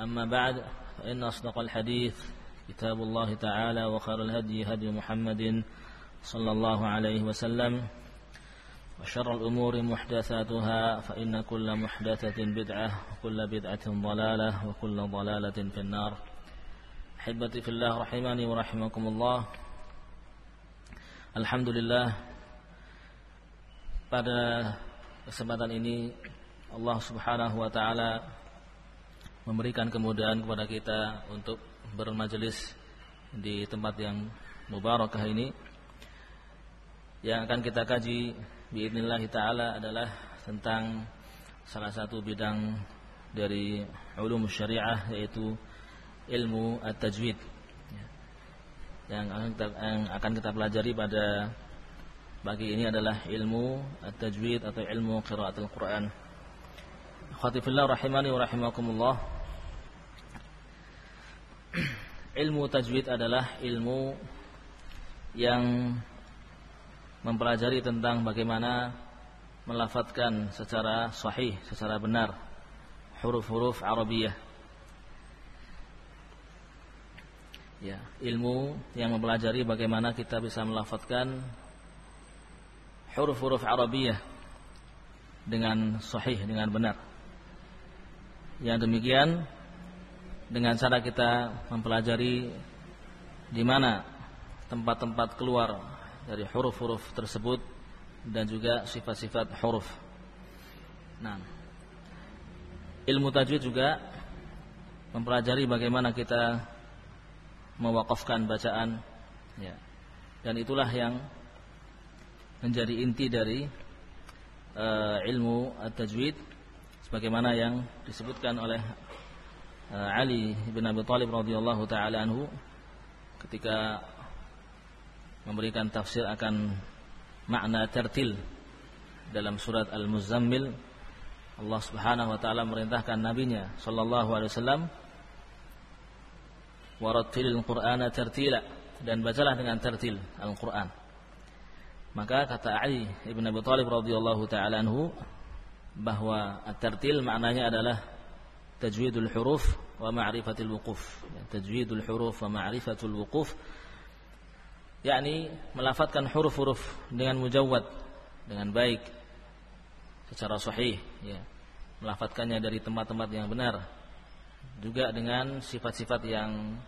أما بعد فإن أصدق الحديث كتاب الله تعالى وخير الهدي هدي محمد صلى الله عليه وسلم وشر الأمور محدثاتها فإن كل محدثة بدعة وكل بدعة ضلالة وكل ضلالة في النار. أحبتي في الله رحمني ورحمكم الله. Alhamdulillah. Pada kesempatan ini Allah Subhanahu wa taala memberikan kemudahan kepada kita untuk bermajelis di tempat yang mubarakah ini. Yang akan kita kaji biidznillah taala adalah tentang salah satu bidang dari ulum syariah yaitu ilmu at-tajwid. Yang akan kita, yang akan kita pelajari pada bagi ini adalah ilmu at-tajwid atau ilmu qiraatul Quran. Khatifillah rahimani wa rahimakumullah ilmu tajwid adalah ilmu yang mempelajari tentang bagaimana melafatkan secara sahih, secara benar huruf-huruf Arabiyah. Ya, ilmu yang mempelajari bagaimana kita bisa melafatkan huruf-huruf Arabiyah dengan sahih, dengan benar. Yang demikian dengan cara kita mempelajari di mana tempat-tempat keluar dari huruf-huruf tersebut dan juga sifat-sifat huruf. Nah, ilmu tajwid juga mempelajari bagaimana kita mewakafkan bacaan ya. Dan itulah yang menjadi inti dari uh, ilmu tajwid sebagaimana yang disebutkan oleh Eh, Ali bin Abi Thalib radhiyallahu taala anhu ketika memberikan tafsir akan makna tertil dalam surat Al-Muzammil Allah Subhanahu wa taala merintahkan nabinya sallallahu alaihi wasallam warattilil qur'ana tertila dan bacalah dengan tertil Al-Qur'an. Maka kata Ali bin Abi Thalib radhiyallahu taala anhu bahwa at-tertil maknanya adalah tajwidul huruf wa ma'rifatul wuquf. Tajwidul huruf wa ma'rifatul wuquf. Yakni melafatkan huruf-huruf dengan mujawwad dengan baik secara sahih ya. Melafatkannya dari tempat-tempat yang benar juga dengan sifat-sifat yang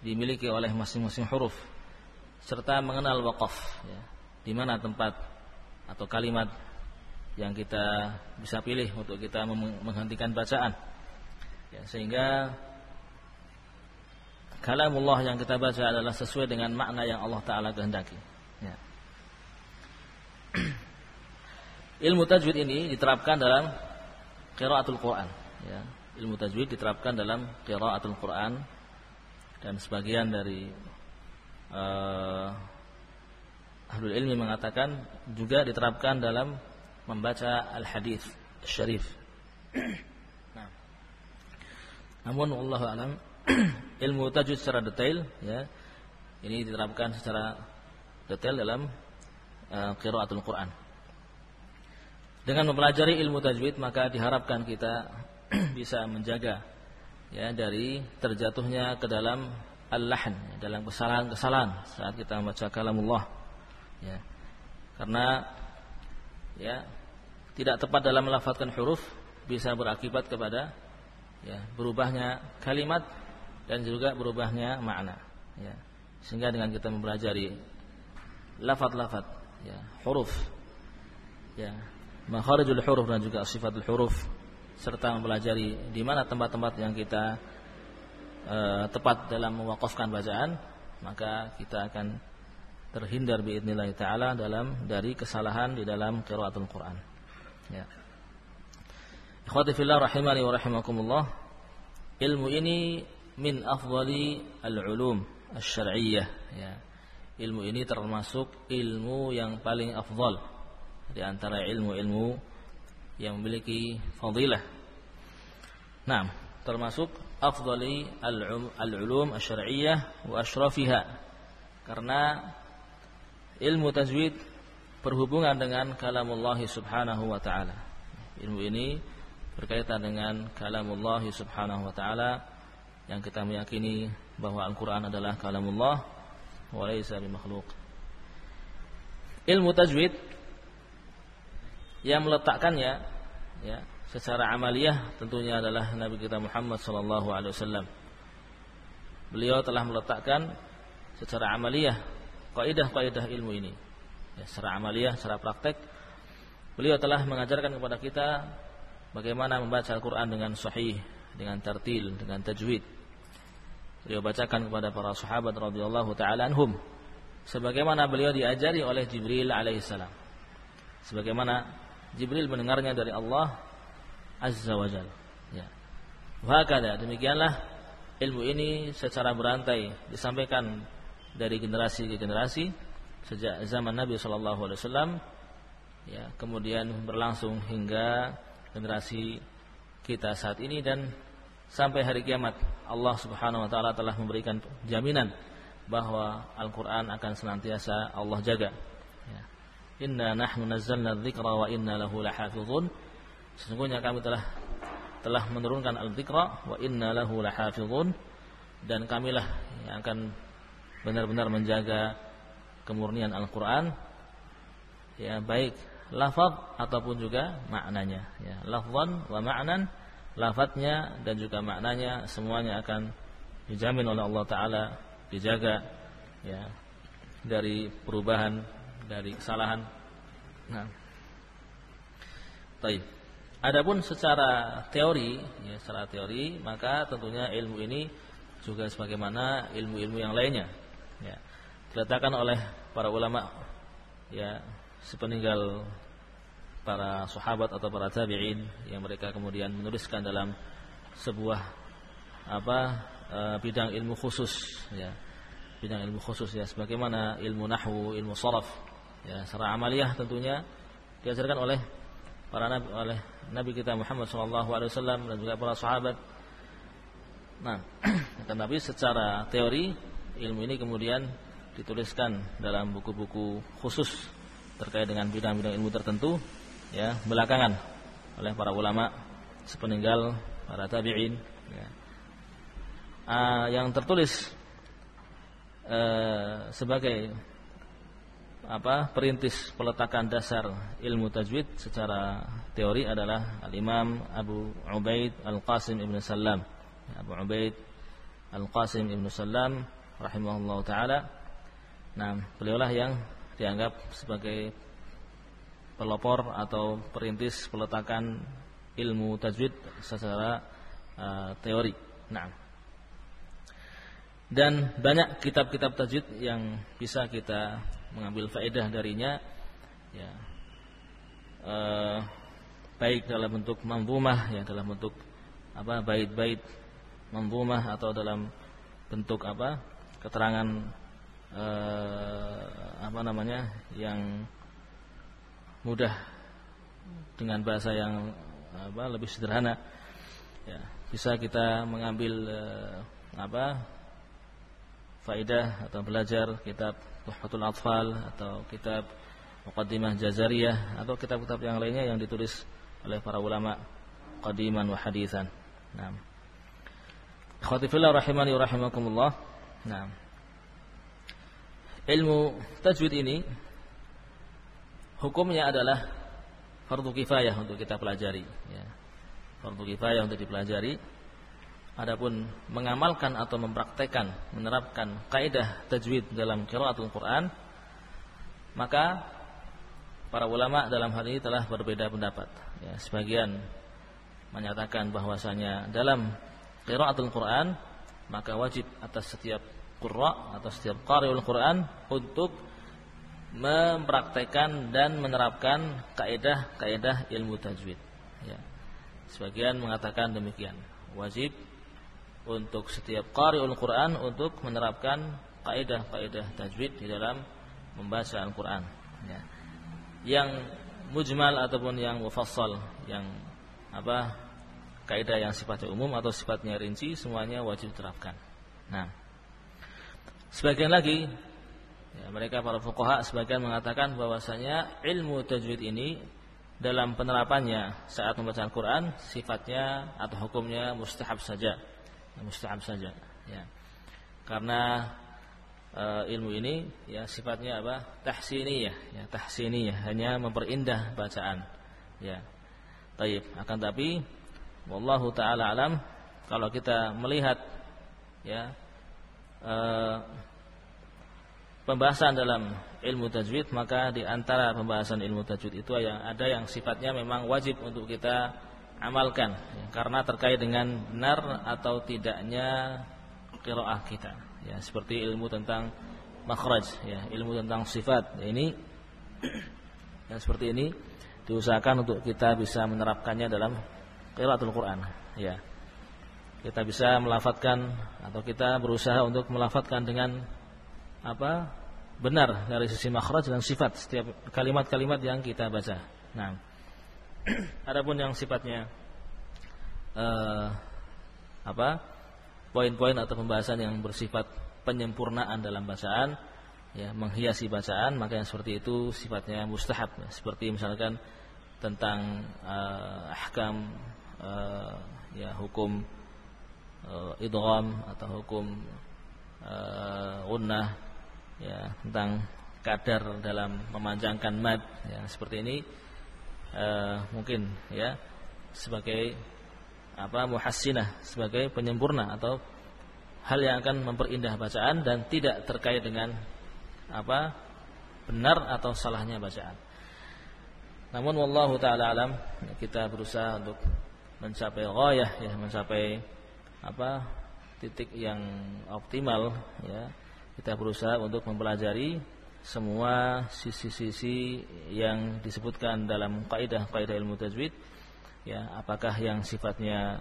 dimiliki oleh masing-masing huruf serta mengenal waqaf ya di mana tempat atau kalimat yang kita bisa pilih untuk kita menghentikan bacaan ya, sehingga kalamullah yang kita baca adalah sesuai dengan makna yang Allah Taala kehendaki. Ya. Ilmu tajwid ini diterapkan dalam qiraatul Quran. Ya. Ilmu tajwid diterapkan dalam qiraatul Quran dan sebagian dari uh, ahlul ilmi mengatakan juga diterapkan dalam membaca al-hadis syarif. Namun Allah alam ilmu tajwid secara detail ya ini diterapkan secara detail dalam uh, qiraatul Quran. Dengan mempelajari ilmu tajwid maka diharapkan kita bisa menjaga ya dari terjatuhnya ke dalam al-lahn dalam kesalahan-kesalahan saat kita membaca kalamullah ya. Karena ya tidak tepat dalam melafazkan huruf bisa berakibat kepada ya, berubahnya kalimat dan juga berubahnya makna. Ya sehingga dengan kita mempelajari lafaz-lafaz ya huruf ya makharijul huruf dan juga sifatul huruf serta mempelajari di mana tempat-tempat yang kita e, tepat dalam mewakafkan bacaan maka kita akan terhindar biidznillah taala dalam dari kesalahan di dalam qiraatul Quran. Ya Ikhwati fillah rahimani wa rahimakumullah ilmu ini min afdali al-ulum asy-syar'iyyah ya. Ilmu ini termasuk ilmu yang paling afdal di antara ilmu-ilmu yang memiliki fadilah. Nah, termasuk afdali al-ulum asy-syar'iyyah wa asyrafiha. Karena ilmu tajwid berhubungan dengan kalamullah subhanahu wa ta'ala. Ilmu ini berkaitan dengan kalamullah subhanahu wa ta'ala yang kita meyakini bahwa Al-Quran adalah kalamullah wa laysa bimakhluk. Ilmu tajwid yang meletakkannya ya secara amaliyah tentunya adalah Nabi kita Muhammad wasallam. Beliau telah meletakkan secara amaliyah kaidah-kaidah ilmu ini. Ya, secara amaliyah, secara praktek beliau telah mengajarkan kepada kita bagaimana membaca Al-Qur'an dengan sahih, dengan tertil, dengan tajwid? Beliau bacakan kepada para sahabat radhiyallahu taala anhum. Sebagaimana beliau diajari oleh Jibril alaihissalam sebagaimana Jibril mendengarnya dari Allah azza wajalla ya. Hakada demikianlah ilmu ini secara berantai disampaikan dari generasi ke generasi sejak zaman Nabi Shallallahu Alaihi Wasallam. Ya kemudian berlangsung hingga generasi kita saat ini dan sampai hari kiamat Allah Subhanahu wa taala telah memberikan jaminan bahwa Al-Qur'an akan senantiasa Allah jaga. Ya. Inna nahnu nazzalna dzikra wa inna lahu lahafizun. Sesungguhnya kami telah telah menurunkan al-dzikra wa inna lahu lahafizun dan kamilah yang akan benar-benar menjaga kemurnian Al-Qur'an ya baik lafaz ataupun juga maknanya ya lafzan wa ma'nan lafadznya dan juga maknanya semuanya akan dijamin oleh Allah taala dijaga ya dari perubahan dari kesalahan. Nah. Baik. Adapun secara teori, ya secara teori, maka tentunya ilmu ini juga sebagaimana ilmu-ilmu yang lainnya. Ya. Diletakkan oleh para ulama ya sepeninggal para sahabat atau para tabi'in yang mereka kemudian menuliskan dalam sebuah apa e, bidang ilmu khusus ya. Bidang ilmu khusus ya. Sebagaimana ilmu nahwu ilmu saraf ya. Secara amaliyah tentunya diajarkan oleh para nabi oleh nabi kita Muhammad SAW dan juga para sahabat. Nah tapi secara teori ilmu ini kemudian dituliskan dalam buku-buku khusus terkait dengan bidang-bidang ilmu tertentu ya belakangan oleh para ulama sepeninggal para tabi'in ya. uh, yang tertulis uh, sebagai apa perintis peletakan dasar ilmu tajwid secara teori adalah al-Imam Abu Ubaid Al-Qasim Ibn Salam Abu Ubaid Al-Qasim Ibn Salam rahimahullah taala nah beliaulah yang dianggap sebagai pelopor atau perintis peletakan ilmu tajwid secara uh, teori. Nah. Dan banyak kitab-kitab tajwid yang bisa kita mengambil faedah darinya ya. Uh, baik dalam bentuk mambumah ya dalam bentuk apa bait-bait mambumah atau dalam bentuk apa keterangan uh, apa namanya yang mudah dengan bahasa yang apa lebih sederhana ya bisa kita mengambil eh, apa faidah atau belajar kitab Tuhfatul Atfal atau kitab Muqaddimah Jazariyah atau kitab-kitab yang lainnya yang ditulis oleh para ulama qadiman wa hadithan. Naam. Ikhwati fillah rahimani wa rahimakumullah. Naam. Ilmu tajwid ini hukumnya adalah fardu kifayah untuk kita pelajari ya. Fardu kifayah untuk dipelajari adapun mengamalkan atau mempraktekkan menerapkan kaidah tajwid dalam qiraatul Quran maka para ulama dalam hal ini telah berbeda pendapat ya sebagian menyatakan bahwasanya dalam qiraatul Quran maka wajib atas setiap qurra atau setiap qari'ul Quran untuk mempraktekkan dan menerapkan kaidah-kaidah ilmu tajwid ya sebagian mengatakan demikian wajib untuk setiap qari'ul Quran untuk menerapkan kaidah-kaidah tajwid di dalam membaca Al-Qur'an ya. Yang mujmal ataupun yang mufassal yang apa kaidah yang sifatnya umum atau sifatnya rinci semuanya wajib diterapkan. Nah, sebagian lagi ya, mereka para fuqaha sebagian mengatakan bahwasanya ilmu tajwid ini dalam penerapannya saat membaca Al-Qur'an sifatnya atau hukumnya mustahab saja. Mustahab saja ya. Karena e, ilmu ini ya sifatnya apa? Tahsiniyah ya tahsiniyah. Hanya memperindah bacaan ya. Taib. Akan tapi wallahu taala alam kalau kita melihat ya e, pembahasan dalam ilmu tajwid maka di antara pembahasan ilmu tajwid itu yang ada yang sifatnya memang wajib untuk kita amalkan ya, karena terkait dengan benar atau tidaknya qiraah kita. Ya seperti ilmu tentang makhraj ya ilmu tentang sifat. Ya, ini yang seperti ini diusahakan untuk kita bisa menerapkannya dalam qiraatul Quran. Ya kita bisa melafatkan atau kita berusaha untuk melafatkan dengan apa benar dari sisi makhraj dan sifat setiap kalimat-kalimat yang kita baca. Nah, Adapun yang sifatnya uh, apa poin-poin atau pembahasan yang bersifat penyempurnaan dalam bacaan, ya menghiasi bacaan, maka yang seperti itu sifatnya mustahab. Seperti misalkan tentang uh, ahkam uh, ya hukum uh, idgham atau hukum uh, unnah ya tentang kadar dalam memanjangkan mad ya seperti ini uh, mungkin ya sebagai apa muhassinah sebagai penyempurna atau hal yang akan memperindah bacaan dan tidak terkait dengan apa benar atau salahnya bacaan. Namun wallahu taala alam kita berusaha untuk mencapai ghayah ya mencapai apa titik yang optimal ya kita berusaha untuk mempelajari semua sisi-sisi yang disebutkan dalam kaidah-kaidah ilmu tajwid ya apakah yang sifatnya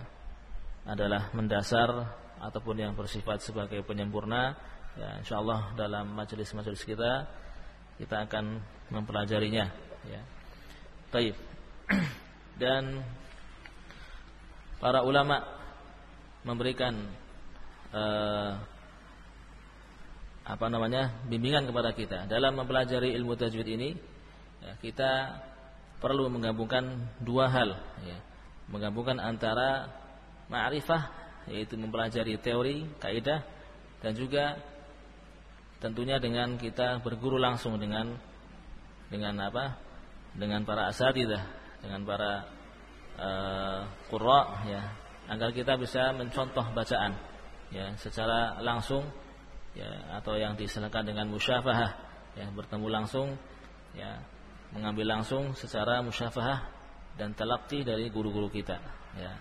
adalah mendasar ataupun yang bersifat sebagai penyempurna ya insyaallah dalam majelis-majelis kita kita akan mempelajarinya ya. Taib dan para ulama memberikan uh, apa namanya bimbingan kepada kita. Dalam mempelajari ilmu tajwid ini ya, kita perlu menggabungkan dua hal ya. menggabungkan antara ma'rifah yaitu mempelajari teori kaidah dan juga tentunya dengan kita berguru langsung dengan dengan apa? Dengan para asatidah dengan para uh, qurra ya. Agar kita bisa mencontoh bacaan ya secara langsung ya atau yang diistilahkan dengan musyafahah ya bertemu langsung ya mengambil langsung secara musyafahah dan talaqi dari guru-guru kita ya.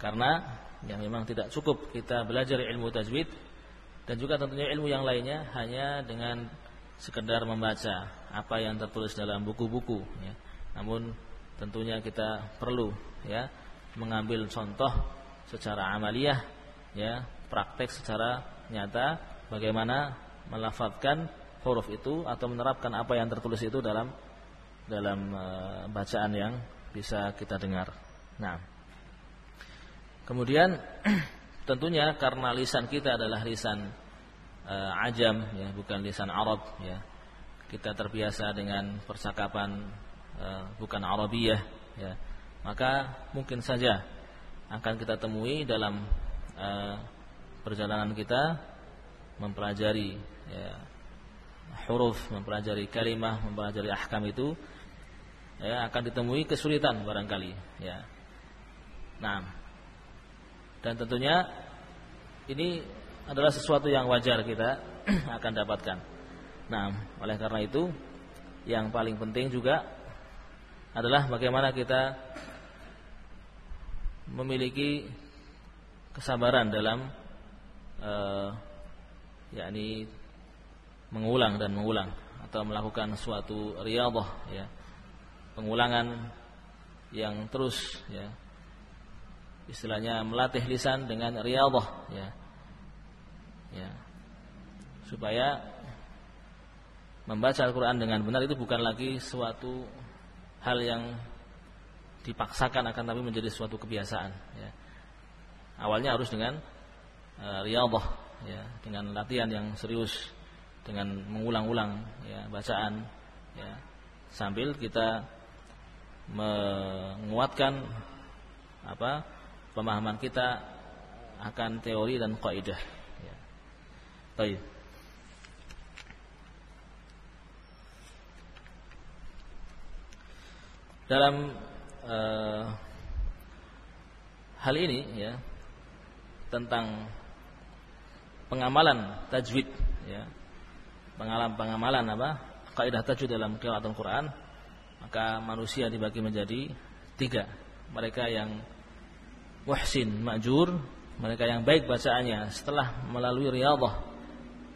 Karena ya memang tidak cukup kita belajar ilmu tajwid dan juga tentunya ilmu yang lainnya hanya dengan sekedar membaca apa yang tertulis dalam buku-buku ya. Namun tentunya kita perlu ya mengambil contoh secara amaliyah ya praktek secara nyata bagaimana melafadzkan huruf itu atau menerapkan apa yang tertulis itu dalam dalam e, bacaan yang bisa kita dengar. Nah, kemudian tentunya karena lisan kita adalah lisan e, ajam ya, bukan lisan Arab ya. Kita terbiasa dengan percakapan e, bukan Arabiyah ya. Maka mungkin saja akan kita temui dalam e, perjalanan kita mempelajari ya, huruf, mempelajari kalimah, mempelajari ahkam itu ya akan ditemui kesulitan barangkali ya. Nah, dan tentunya ini adalah sesuatu yang wajar kita akan dapatkan. Nah, oleh karena itu yang paling penting juga adalah bagaimana kita memiliki kesabaran dalam uh, yakni mengulang dan mengulang atau melakukan suatu riyadhah ya. Pengulangan yang terus ya. Istilahnya melatih lisan dengan riyadhah ya. Ya. Supaya membaca Al-Qur'an dengan benar itu bukan lagi suatu hal yang dipaksakan akan tapi menjadi suatu kebiasaan ya. Awalnya harus dengan uh, riyadhah ya dengan latihan yang serius dengan mengulang-ulang ya bacaan ya sambil kita menguatkan apa pemahaman kita akan teori dan kaidah ya. Baik. Dalam uh, hal ini ya tentang pengamalan tajwid ya. Pengalaman pengamalan apa? Kaidah tajwid dalam qiraatul Quran. Maka manusia dibagi menjadi tiga. Mereka yang wahsin majur mereka yang baik bacaannya setelah melalui riyadhah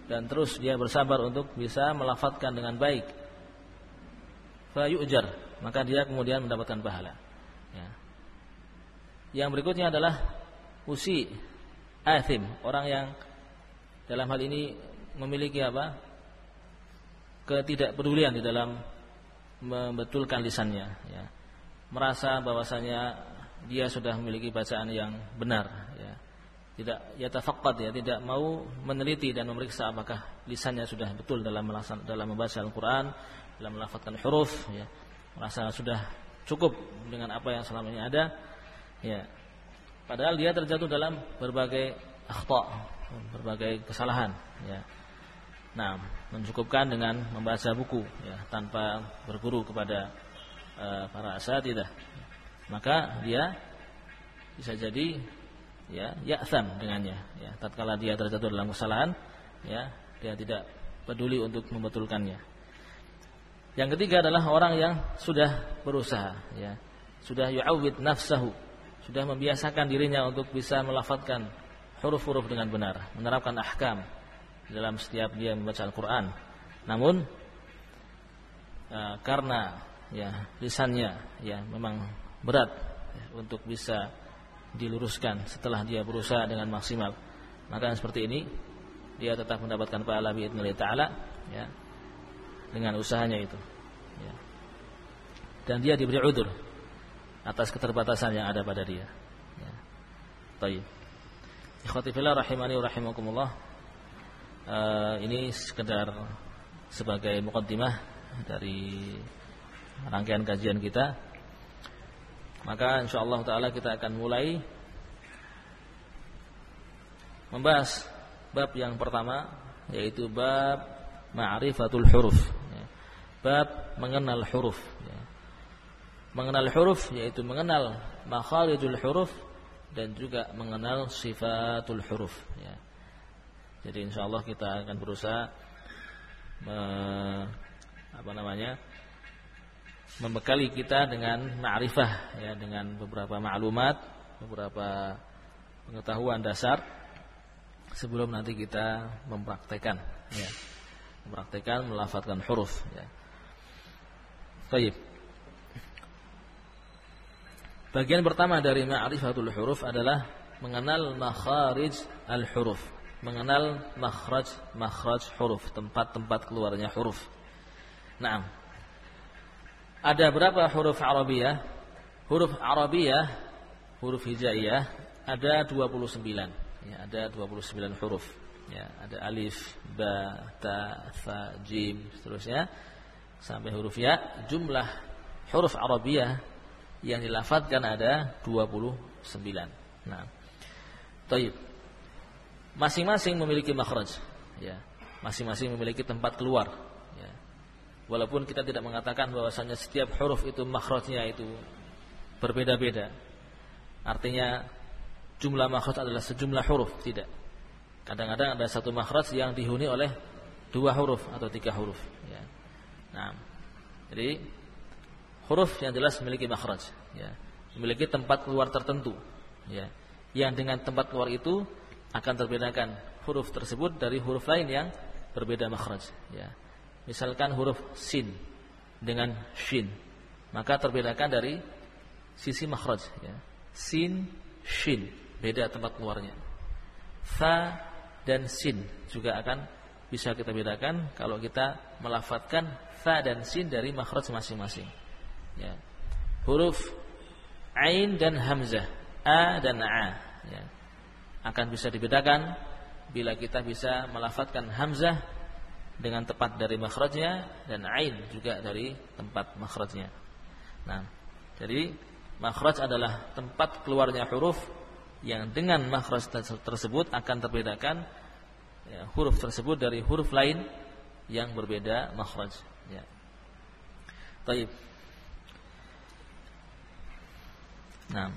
dan terus dia bersabar untuk bisa melafatkan dengan baik. Fayujar maka dia kemudian mendapatkan pahala. Ya. yang berikutnya adalah usi athim orang yang dalam hal ini memiliki apa ketidakpedulian di dalam membetulkan lisannya ya. merasa bahwasanya dia sudah memiliki bacaan yang benar ya. tidak ya tafaqqad ya tidak mau meneliti dan memeriksa apakah lisannya sudah betul dalam dalam membaca Al-Qur'an dalam melafazkan huruf ya merasa sudah cukup dengan apa yang selama ini ada ya padahal dia terjatuh dalam berbagai akhta berbagai kesalahan ya Nah, mencukupkan dengan membaca buku ya, tanpa berguru kepada uh, para asatidah. Maka dia bisa jadi ya ya'tham dengannya ya. Tatkala dia terjatuh dalam kesalahan ya, dia tidak peduli untuk membetulkannya. Yang ketiga adalah orang yang sudah berusaha ya, sudah yu'awwid nafsahu, sudah membiasakan dirinya untuk bisa melafadzkan huruf-huruf dengan benar, menerapkan ahkam dalam setiap dia membaca Al-Quran. Namun uh, karena ya lisannya ya memang berat ya, untuk bisa diluruskan setelah dia berusaha dengan maksimal. Maka seperti ini dia tetap mendapatkan pahala biidznillah taala ya dengan usahanya itu. Ya. Dan dia diberi udur atas keterbatasan yang ada pada dia. Ya. Baik. Ikhwati fillah rahimani rahimakumullah uh, ini sekedar sebagai mukaddimah dari rangkaian kajian kita. Maka insyaallah taala kita akan mulai membahas bab yang pertama yaitu bab ma'rifatul huruf. Bab mengenal huruf. Mengenal huruf yaitu mengenal makharijul huruf dan juga mengenal sifatul huruf. Ya. Jadi insya Allah kita akan berusaha me, apa namanya membekali kita dengan ma'rifah ya dengan beberapa maklumat, beberapa pengetahuan dasar sebelum nanti kita mempraktekkan ya. Mempraktekkan melafalkan huruf ya. Baik. Bagian pertama dari ma'rifatul huruf adalah mengenal makharij al-huruf mengenal makhraj makhraj huruf, tempat-tempat keluarnya huruf. Nah, ada berapa huruf Arabiyah? Huruf Arabiyah, huruf hijaiyah ada 29. Ya, ada 29 huruf. Ya, ada alif, ba, ta, fa, jim, seterusnya sampai huruf ya. Jumlah huruf Arabiyah yang dilafadzkan ada 29. Nah, Taib masing-masing memiliki makhraj ya masing-masing memiliki tempat keluar ya. walaupun kita tidak mengatakan bahwasanya setiap huruf itu makhrajnya itu berbeda-beda artinya jumlah makhraj adalah sejumlah huruf tidak Kadang-kadang ada satu makhraj yang dihuni oleh dua huruf atau tiga huruf. Ya. Nah, jadi huruf yang jelas memiliki makhraj, ya. memiliki tempat keluar tertentu, ya. yang dengan tempat keluar itu akan terbedakan huruf tersebut dari huruf lain yang berbeda makhraj. Ya. Misalkan huruf sin dengan shin, maka terbedakan dari sisi makhraj. Ya. Sin, shin, beda tempat keluarnya. Fa dan sin juga akan bisa kita bedakan kalau kita melafatkan fa dan sin dari makhraj masing-masing. Ya. Huruf ain dan hamzah, a dan a, ya. akan bisa dibedakan bila kita bisa melafatkan hamzah dengan tepat dari makhrajnya dan ain juga dari tempat makhrajnya. Nah, jadi makhraj adalah tempat keluarnya huruf yang dengan makhraj tersebut akan terbedakan ya, huruf tersebut dari huruf lain yang berbeda makhraj ya. Taib. Nah,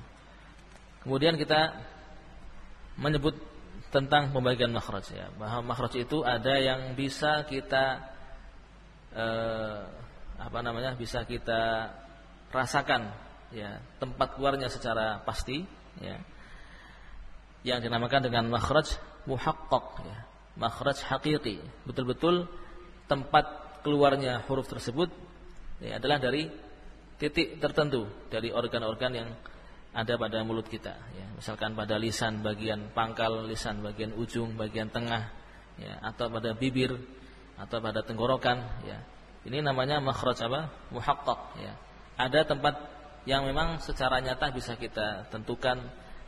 kemudian kita menyebut tentang pembagian makhraj ya. Bahwa makhraj itu ada yang bisa kita eh, apa namanya? bisa kita rasakan ya, tempat keluarnya secara pasti ya yang dinamakan dengan makhraj muhaqqaq ya. Makhraj hakiki, betul-betul tempat keluarnya huruf tersebut ya, adalah dari titik tertentu dari organ-organ yang ada pada mulut kita ya. Misalkan pada lisan bagian pangkal, lisan bagian ujung, bagian tengah ya, atau pada bibir atau pada tenggorokan ya. Ini namanya makhraj apa? muhaqqaq ya. Ada tempat yang memang secara nyata bisa kita tentukan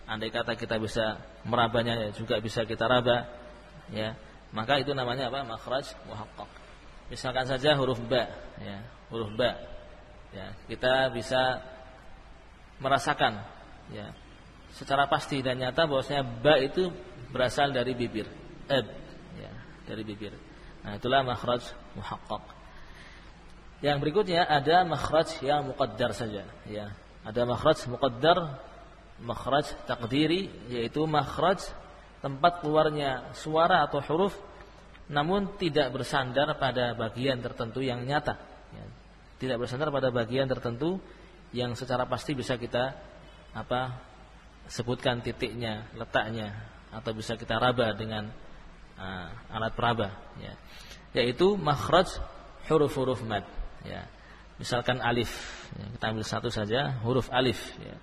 andai kata kita bisa merabanya ya juga bisa kita raba ya maka itu namanya apa makhraj muhaqqaq misalkan saja huruf ba ya huruf ba ya kita bisa merasakan. Ya. Secara pasti dan nyata bahwasanya ba itu berasal dari bibir. Eb ya dari bibir. Nah itulah makhraj muhaqqaq. Yang berikutnya ada makhraj yang muqaddar saja. Ya. Ada makhraj muqaddar makhraj takdiri yaitu makhraj tempat keluarnya suara atau huruf namun tidak bersandar pada bagian tertentu yang nyata. Ya. tidak bersandar pada bagian tertentu yang secara pasti bisa kita apa sebutkan titiknya letaknya atau bisa kita raba dengan uh, alat peraba ya. yaitu makhraj huruf-huruf mad ya. misalkan alif ya, kita ambil satu saja huruf alif ya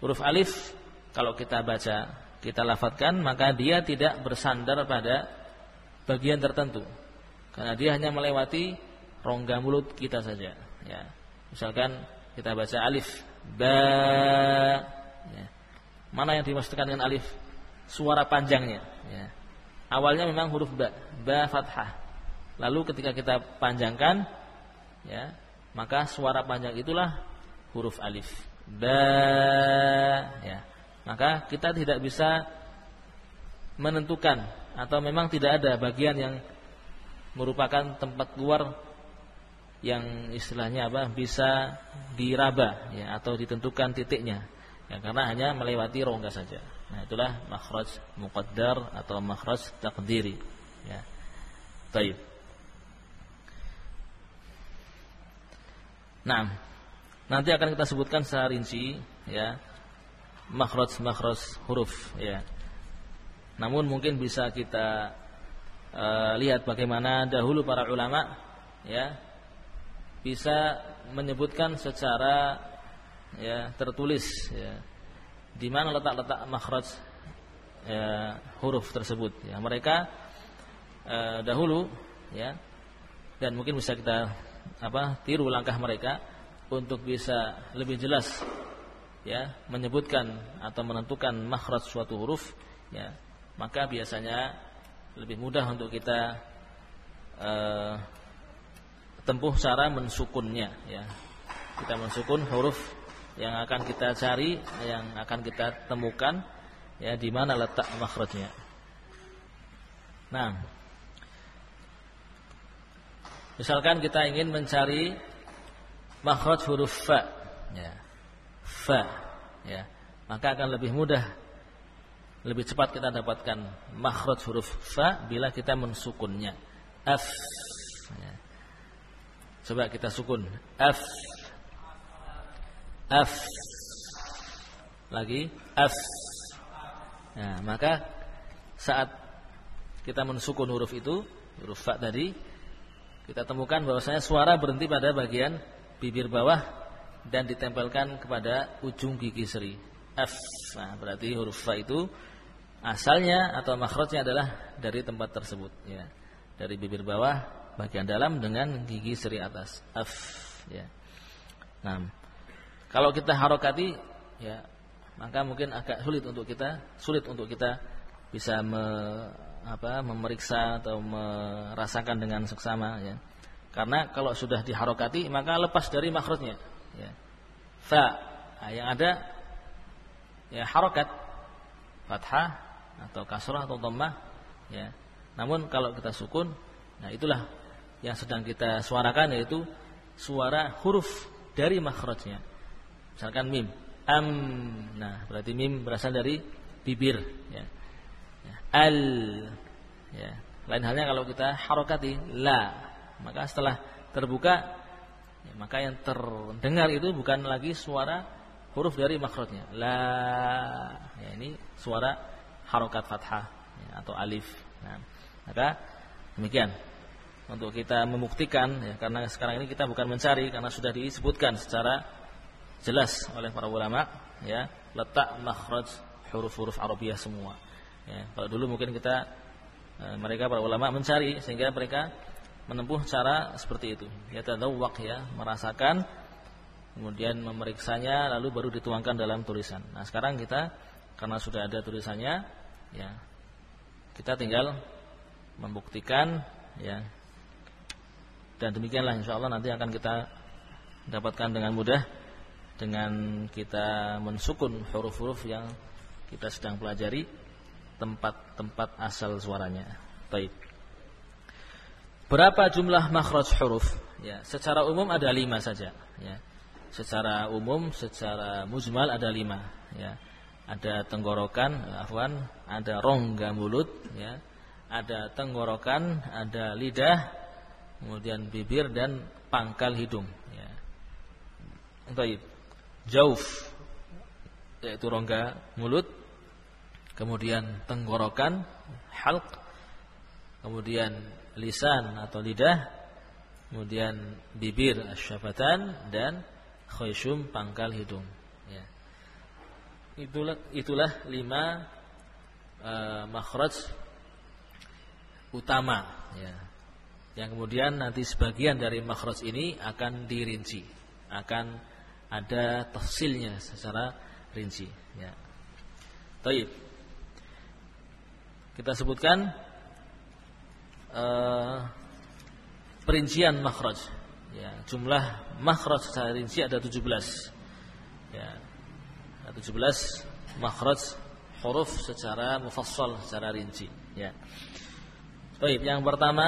Huruf alif kalau kita baca, kita lafadzkan maka dia tidak bersandar pada bagian tertentu. Karena dia hanya melewati rongga mulut kita saja, ya. Misalkan kita baca alif, ba ya. Mana yang dimaksudkan dengan alif? Suara panjangnya, ya. Awalnya memang huruf ba, ba fathah. Lalu ketika kita panjangkan ya, maka suara panjang itulah huruf alif ba ya maka kita tidak bisa menentukan atau memang tidak ada bagian yang merupakan tempat keluar yang istilahnya apa bisa diraba ya atau ditentukan titiknya. Ya karena hanya melewati rongga saja. Nah itulah makhraj muqaddar atau makhraj takdiri ya. Taib. Nah, Nanti akan kita sebutkan secara rinci ya. Makhraj-makhraj huruf ya. Namun mungkin bisa kita uh, lihat bagaimana dahulu para ulama ya bisa menyebutkan secara ya tertulis ya. Di mana letak-letak makhraj ya, huruf tersebut ya. Mereka uh, dahulu ya dan mungkin bisa kita apa tiru langkah mereka untuk bisa lebih jelas ya menyebutkan atau menentukan makhraj suatu huruf ya. Maka biasanya lebih mudah untuk kita uh, tempuh cara mensukunnya ya kita mensukun huruf yang akan kita cari yang akan kita temukan ya di mana letak makhrajnya nah misalkan kita ingin mencari makhraj huruf fa ya fa ya maka akan lebih mudah lebih cepat kita dapatkan makhraj huruf fa bila kita mensukunnya. F. Coba kita sukun. F. F. Lagi F. Nah, maka saat kita mensukun huruf itu, huruf fa tadi, kita temukan bahwasanya suara berhenti pada bagian bibir bawah dan ditempelkan kepada ujung gigi seri. F. Nah, berarti huruf fa itu asalnya atau makhrajnya adalah dari tempat tersebut ya. Dari bibir bawah bagian dalam dengan gigi seri atas. F ya. Nah, kalau kita harokati ya, maka mungkin agak sulit untuk kita sulit untuk kita bisa me, apa, memeriksa atau merasakan dengan seksama ya. Karena kalau sudah diharokati maka lepas dari makhrajnya ya. Fa nah, yang ada ya harokat fathah atau kasrah atau dhammah ya. Namun kalau kita sukun, nah itulah yang sedang kita suarakan yaitu suara huruf dari makhrajnya. Misalkan mim, am. Nah, berarti mim berasal dari bibir ya. ya. Al ya. Lain halnya kalau kita harokati la, maka setelah terbuka ya, maka yang terdengar itu bukan lagi suara huruf dari makhrajnya. La ya ini suara harokat fathah ya, atau alif. Nah, maka demikian untuk kita membuktikan ya, karena sekarang ini kita bukan mencari karena sudah disebutkan secara jelas oleh para ulama ya letak makhraj huruf-huruf Arabiah semua. Ya, kalau dulu mungkin kita e, mereka para ulama mencari sehingga mereka menempuh cara seperti itu. Ya tadawwaq ya, merasakan kemudian memeriksanya lalu baru dituangkan dalam tulisan. Nah, sekarang kita karena sudah ada tulisannya ya kita tinggal membuktikan ya dan demikianlah insya Allah nanti akan kita dapatkan dengan mudah dengan kita mensukun huruf-huruf yang kita sedang pelajari tempat-tempat asal suaranya. Baik. Berapa jumlah makhraj huruf? Ya, secara umum ada lima saja. Ya, secara umum, secara mujmal ada lima. Ya, ada tenggorokan, afwan, ada rongga mulut, ya, ada tenggorokan, ada lidah, kemudian bibir dan pangkal hidung. Ya. Baik, jauf yaitu rongga mulut, kemudian tenggorokan, halq, kemudian lisan atau lidah, kemudian bibir syafatan dan khayshum pangkal hidung. Itulah itulah lima uh, makhraj utama ya. Yang kemudian nanti sebagian dari makhraj ini akan dirinci, akan ada tafsilnya secara rinci ya. Taib. Kita sebutkan uh, perincian makhraj ya, jumlah makhraj secara rinci ada 17 ya 17 makhraj huruf secara mufassal secara rinci ya. Baik, yang pertama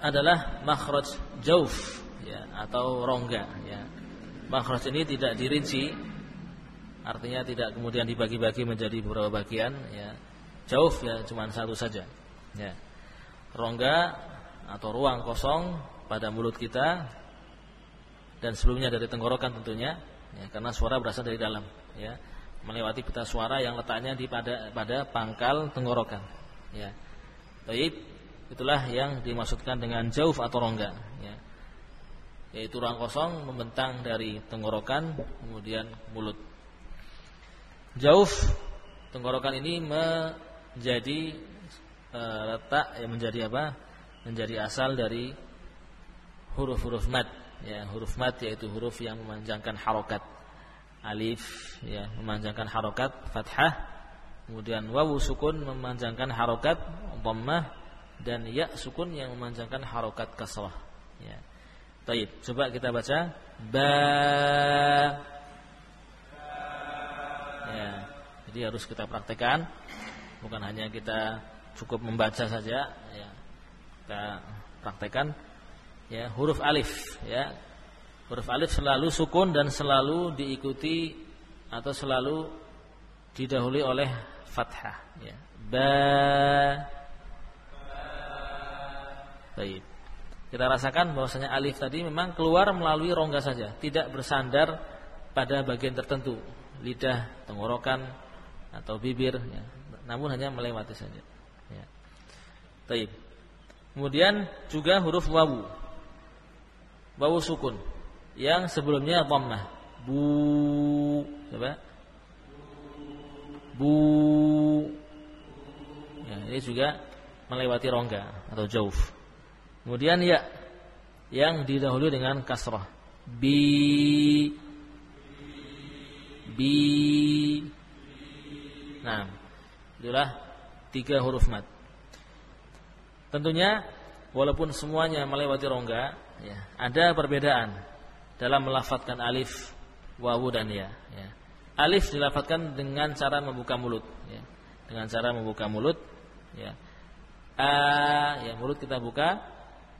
adalah makhraj jauf ya atau rongga ya. Makhraj ini tidak dirinci artinya tidak kemudian dibagi-bagi menjadi beberapa bagian ya. Jauf ya cuma satu saja ya. Rongga atau ruang kosong pada mulut kita dan sebelumnya dari tenggorokan tentunya ya karena suara berasal dari dalam ya melewati pita suara yang letaknya di pada pada pangkal tenggorokan. Ya. Baik, itulah yang dimaksudkan dengan jauf atau rongga, ya. Yaitu ruang kosong membentang dari tenggorokan kemudian mulut. Jauf tenggorokan ini menjadi e, letak yang menjadi apa? Menjadi asal dari huruf-huruf mad, ya, huruf mad yaitu huruf yang memanjangkan harokat alif ya memanjangkan harokat fathah kemudian wawu sukun memanjangkan harokat dhammah dan ya sukun yang memanjangkan harokat kasrah ya Taib. Coba kita baca ba Ya. Jadi harus kita praktekkan bukan hanya kita cukup membaca saja ya. Kita praktekkan ya huruf alif ya Huruf alif selalu sukun dan selalu diikuti atau selalu didahului oleh fathah ya. Ba Baik. Kita rasakan bahwasanya alif tadi memang keluar melalui rongga saja, tidak bersandar pada bagian tertentu, lidah, tenggorokan atau bibir ya. Namun hanya melewati saja. Ya. Baik. Kemudian juga huruf wawu. Wawu sukun yang sebelumnya dhammah. Bu coba. Bu. Ya, ini juga melewati rongga atau jauf. Kemudian ya yang didahului dengan kasrah. Bi bi Nah, itulah tiga huruf mat. Tentunya walaupun semuanya melewati rongga, ya, ada perbedaan dalam melafatkan alif, wawu dan ya. ya. Alif dilafatkan dengan cara membuka mulut, ya. dengan cara membuka mulut, ya. A, ya mulut kita buka,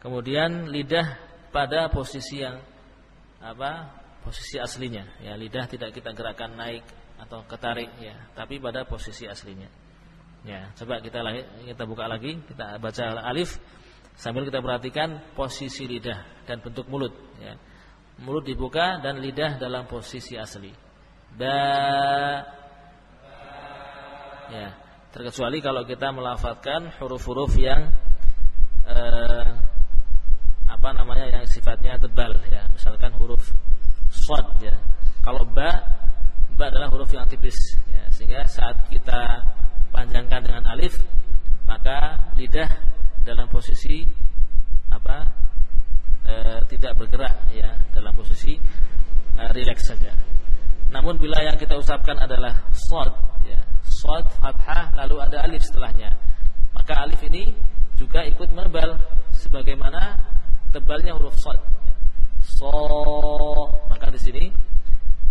Kemudian lidah pada posisi yang apa? Posisi aslinya. Ya, lidah tidak kita gerakkan naik atau ketarik ya, tapi pada posisi aslinya. Ya, coba kita kita buka lagi, kita baca alif sambil kita perhatikan posisi lidah dan bentuk mulut ya. Mulut dibuka dan lidah dalam posisi asli. Da Ya, terkecuali kalau kita melafatkan huruf-huruf yang eh, apa namanya yang sifatnya tebal ya. Misalkan huruf shad ya. Kalau ba ba adalah huruf yang tipis ya. Sehingga saat kita panjangkan dengan alif maka lidah dalam posisi apa e, tidak bergerak ya dalam posisi e, rileks saja. Namun bila yang kita ucapkan adalah shad ya. Shad fathah lalu ada alif setelahnya. Maka alif ini juga ikut menebal sebagaimana tebalnya huruf shad. So, maka di sini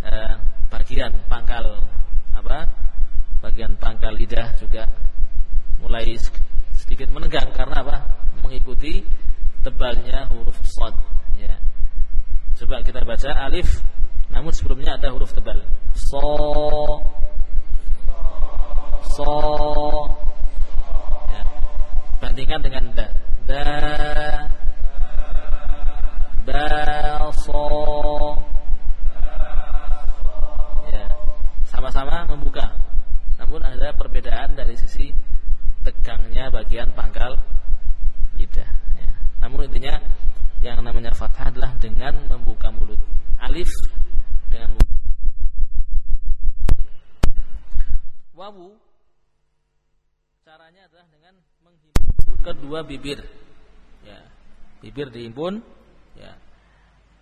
eh, bagian pangkal apa? Bagian pangkal lidah juga mulai sedikit menegang karena apa? Mengikuti tebalnya huruf shad. Ya. Coba kita baca alif, namun sebelumnya ada huruf tebal. So, so. Ya. Bandingkan dengan da. Da baso. Ya sama-sama membuka. Namun ada perbedaan dari sisi tegangnya bagian pangkal lidah ya. namun intinya yang namanya fathah adalah dengan membuka mulut. Alif dengan wawu caranya adalah dengan menghimpun kedua bibir ya. Bibir dihimpun ya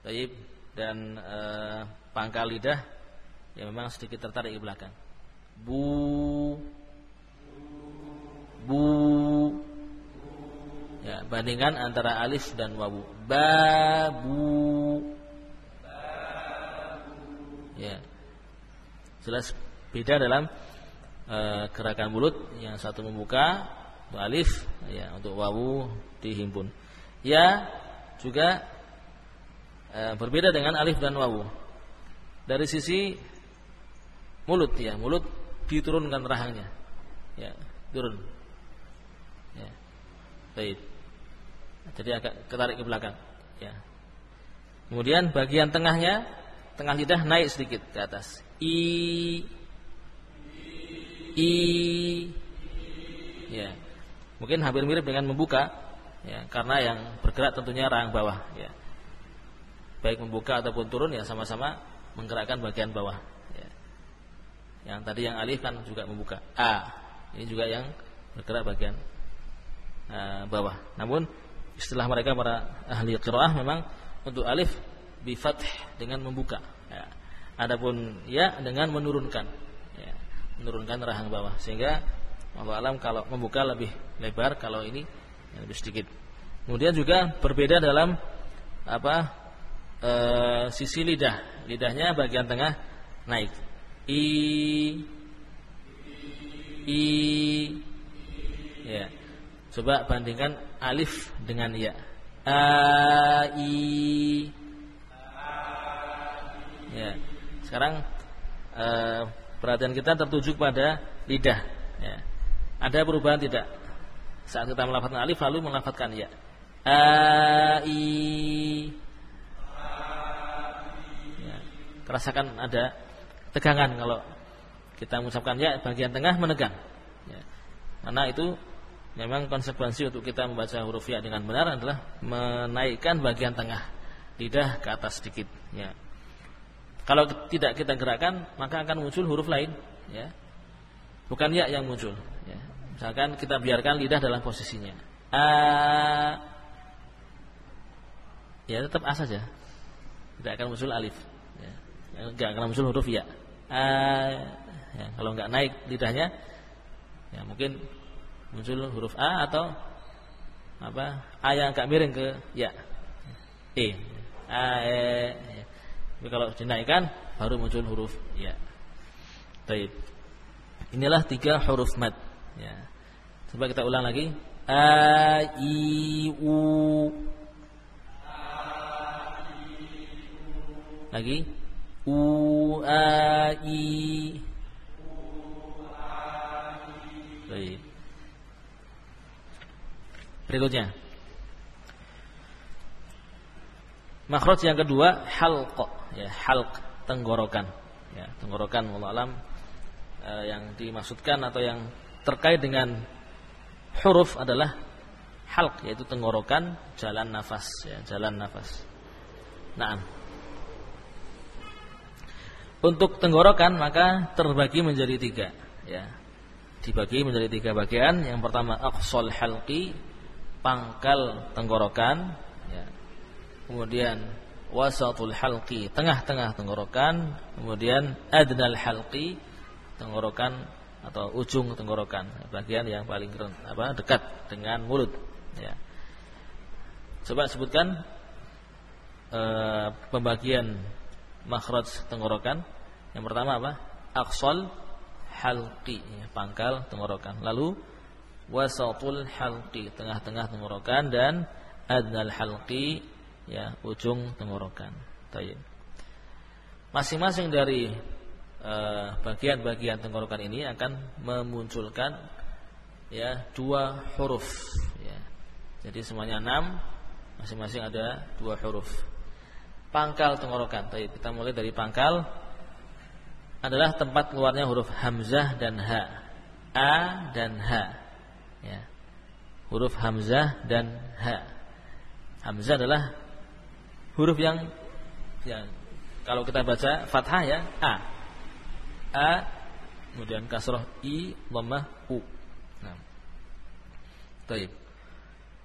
Taib dan e, pangkal lidah yang memang sedikit tertarik ke belakang. Bu bu ya bandingkan antara alif dan wawu. Babu ya jelas beda dalam e, gerakan mulut. Yang satu membuka untuk alif ya untuk wawu dihimpun. Ya juga e, berbeda dengan alif dan wawu. Dari sisi mulut ya, mulut diturunkan rahangnya. Ya, turun. Ya. Baik. Jadi agak ketarik ke belakang, ya. Kemudian bagian tengahnya, tengah lidah naik sedikit ke atas. I I ya. Mungkin hampir mirip dengan membuka ya, karena yang bergerak tentunya rahang bawah ya baik membuka ataupun turun ya sama-sama menggerakkan bagian bawah. Ya. Yang tadi yang alif kan juga membuka. A ini juga yang bergerak bagian uh, bawah. Namun istilah mereka para ahli qiraah memang untuk alif bi fath dengan membuka. Ya. Adapun ya dengan menurunkan. Ya. Menurunkan rahang bawah sehingga Allah alam kalau membuka lebih lebar kalau ini ya, lebih sedikit. Kemudian juga berbeda dalam apa e, sisi lidah. Lidahnya bagian tengah naik. I I ya. Coba bandingkan alif dengan ya. A I Ya. Sekarang e, perhatian kita tertuju pada lidah Ya. Ada perubahan tidak? Saat kita melafalkan alif lalu melafalkan ya. A i. Terasakan ada tegangan kalau kita mengucapkan ya bagian tengah menegang. Ya. Karena itu memang konsekuensi untuk kita membaca huruf ya dengan benar adalah menaikkan bagian tengah lidah ke atas sedikit. Ya. Kalau tidak kita gerakkan, maka akan muncul huruf lain. Ya. Bukan ya yang muncul. Ya. Misalkan kita biarkan lidah dalam posisinya. A, ya tetap a saja. Tidak akan muncul alif. Tidak akan muncul huruf ya. Ya. Kalau nggak naik lidahnya, ya mungkin muncul huruf A atau apa A yang agak miring ke ya E A E ya. Tapi kalau dinaikkan baru muncul huruf ya Taib inilah tiga huruf mad ya coba kita ulang lagi A I U lagi U A I. Berikutnya. Makhraj yang kedua halq ya, halq tenggorokan. Ya, tenggorokan wallahu alam eh, yang dimaksudkan atau yang terkait dengan huruf adalah halq yaitu tenggorokan jalan nafas ya, jalan nafas. Nah, untuk tenggorokan maka terbagi menjadi tiga ya. Dibagi menjadi tiga bagian. Yang pertama aqsal halqi pangkal tenggorokan ya. kemudian wasatul halqi tengah-tengah tenggorokan kemudian adnal halqi tenggorokan atau ujung tenggorokan bagian yang paling apa dekat dengan mulut ya coba sebutkan e, pembagian makhraj tenggorokan yang pertama apa aqsal halqi ya, pangkal tenggorokan lalu wasatul halqi tengah-tengah tenggorokan dan adnal halqi ya ujung tenggorokan. Tayyib. Masing-masing dari eh, bagian-bagian tenggorokan ini akan memunculkan ya dua huruf ya. Jadi semuanya enam, masing-masing ada dua huruf. Pangkal tenggorokan. Tayyib. Kita mulai dari pangkal adalah tempat keluarnya huruf hamzah dan ha. A dan ha ya. huruf hamzah dan ha. Hamzah adalah huruf yang yang kalau kita baca fathah ya a. A kemudian kasroh i lemah u. Nah.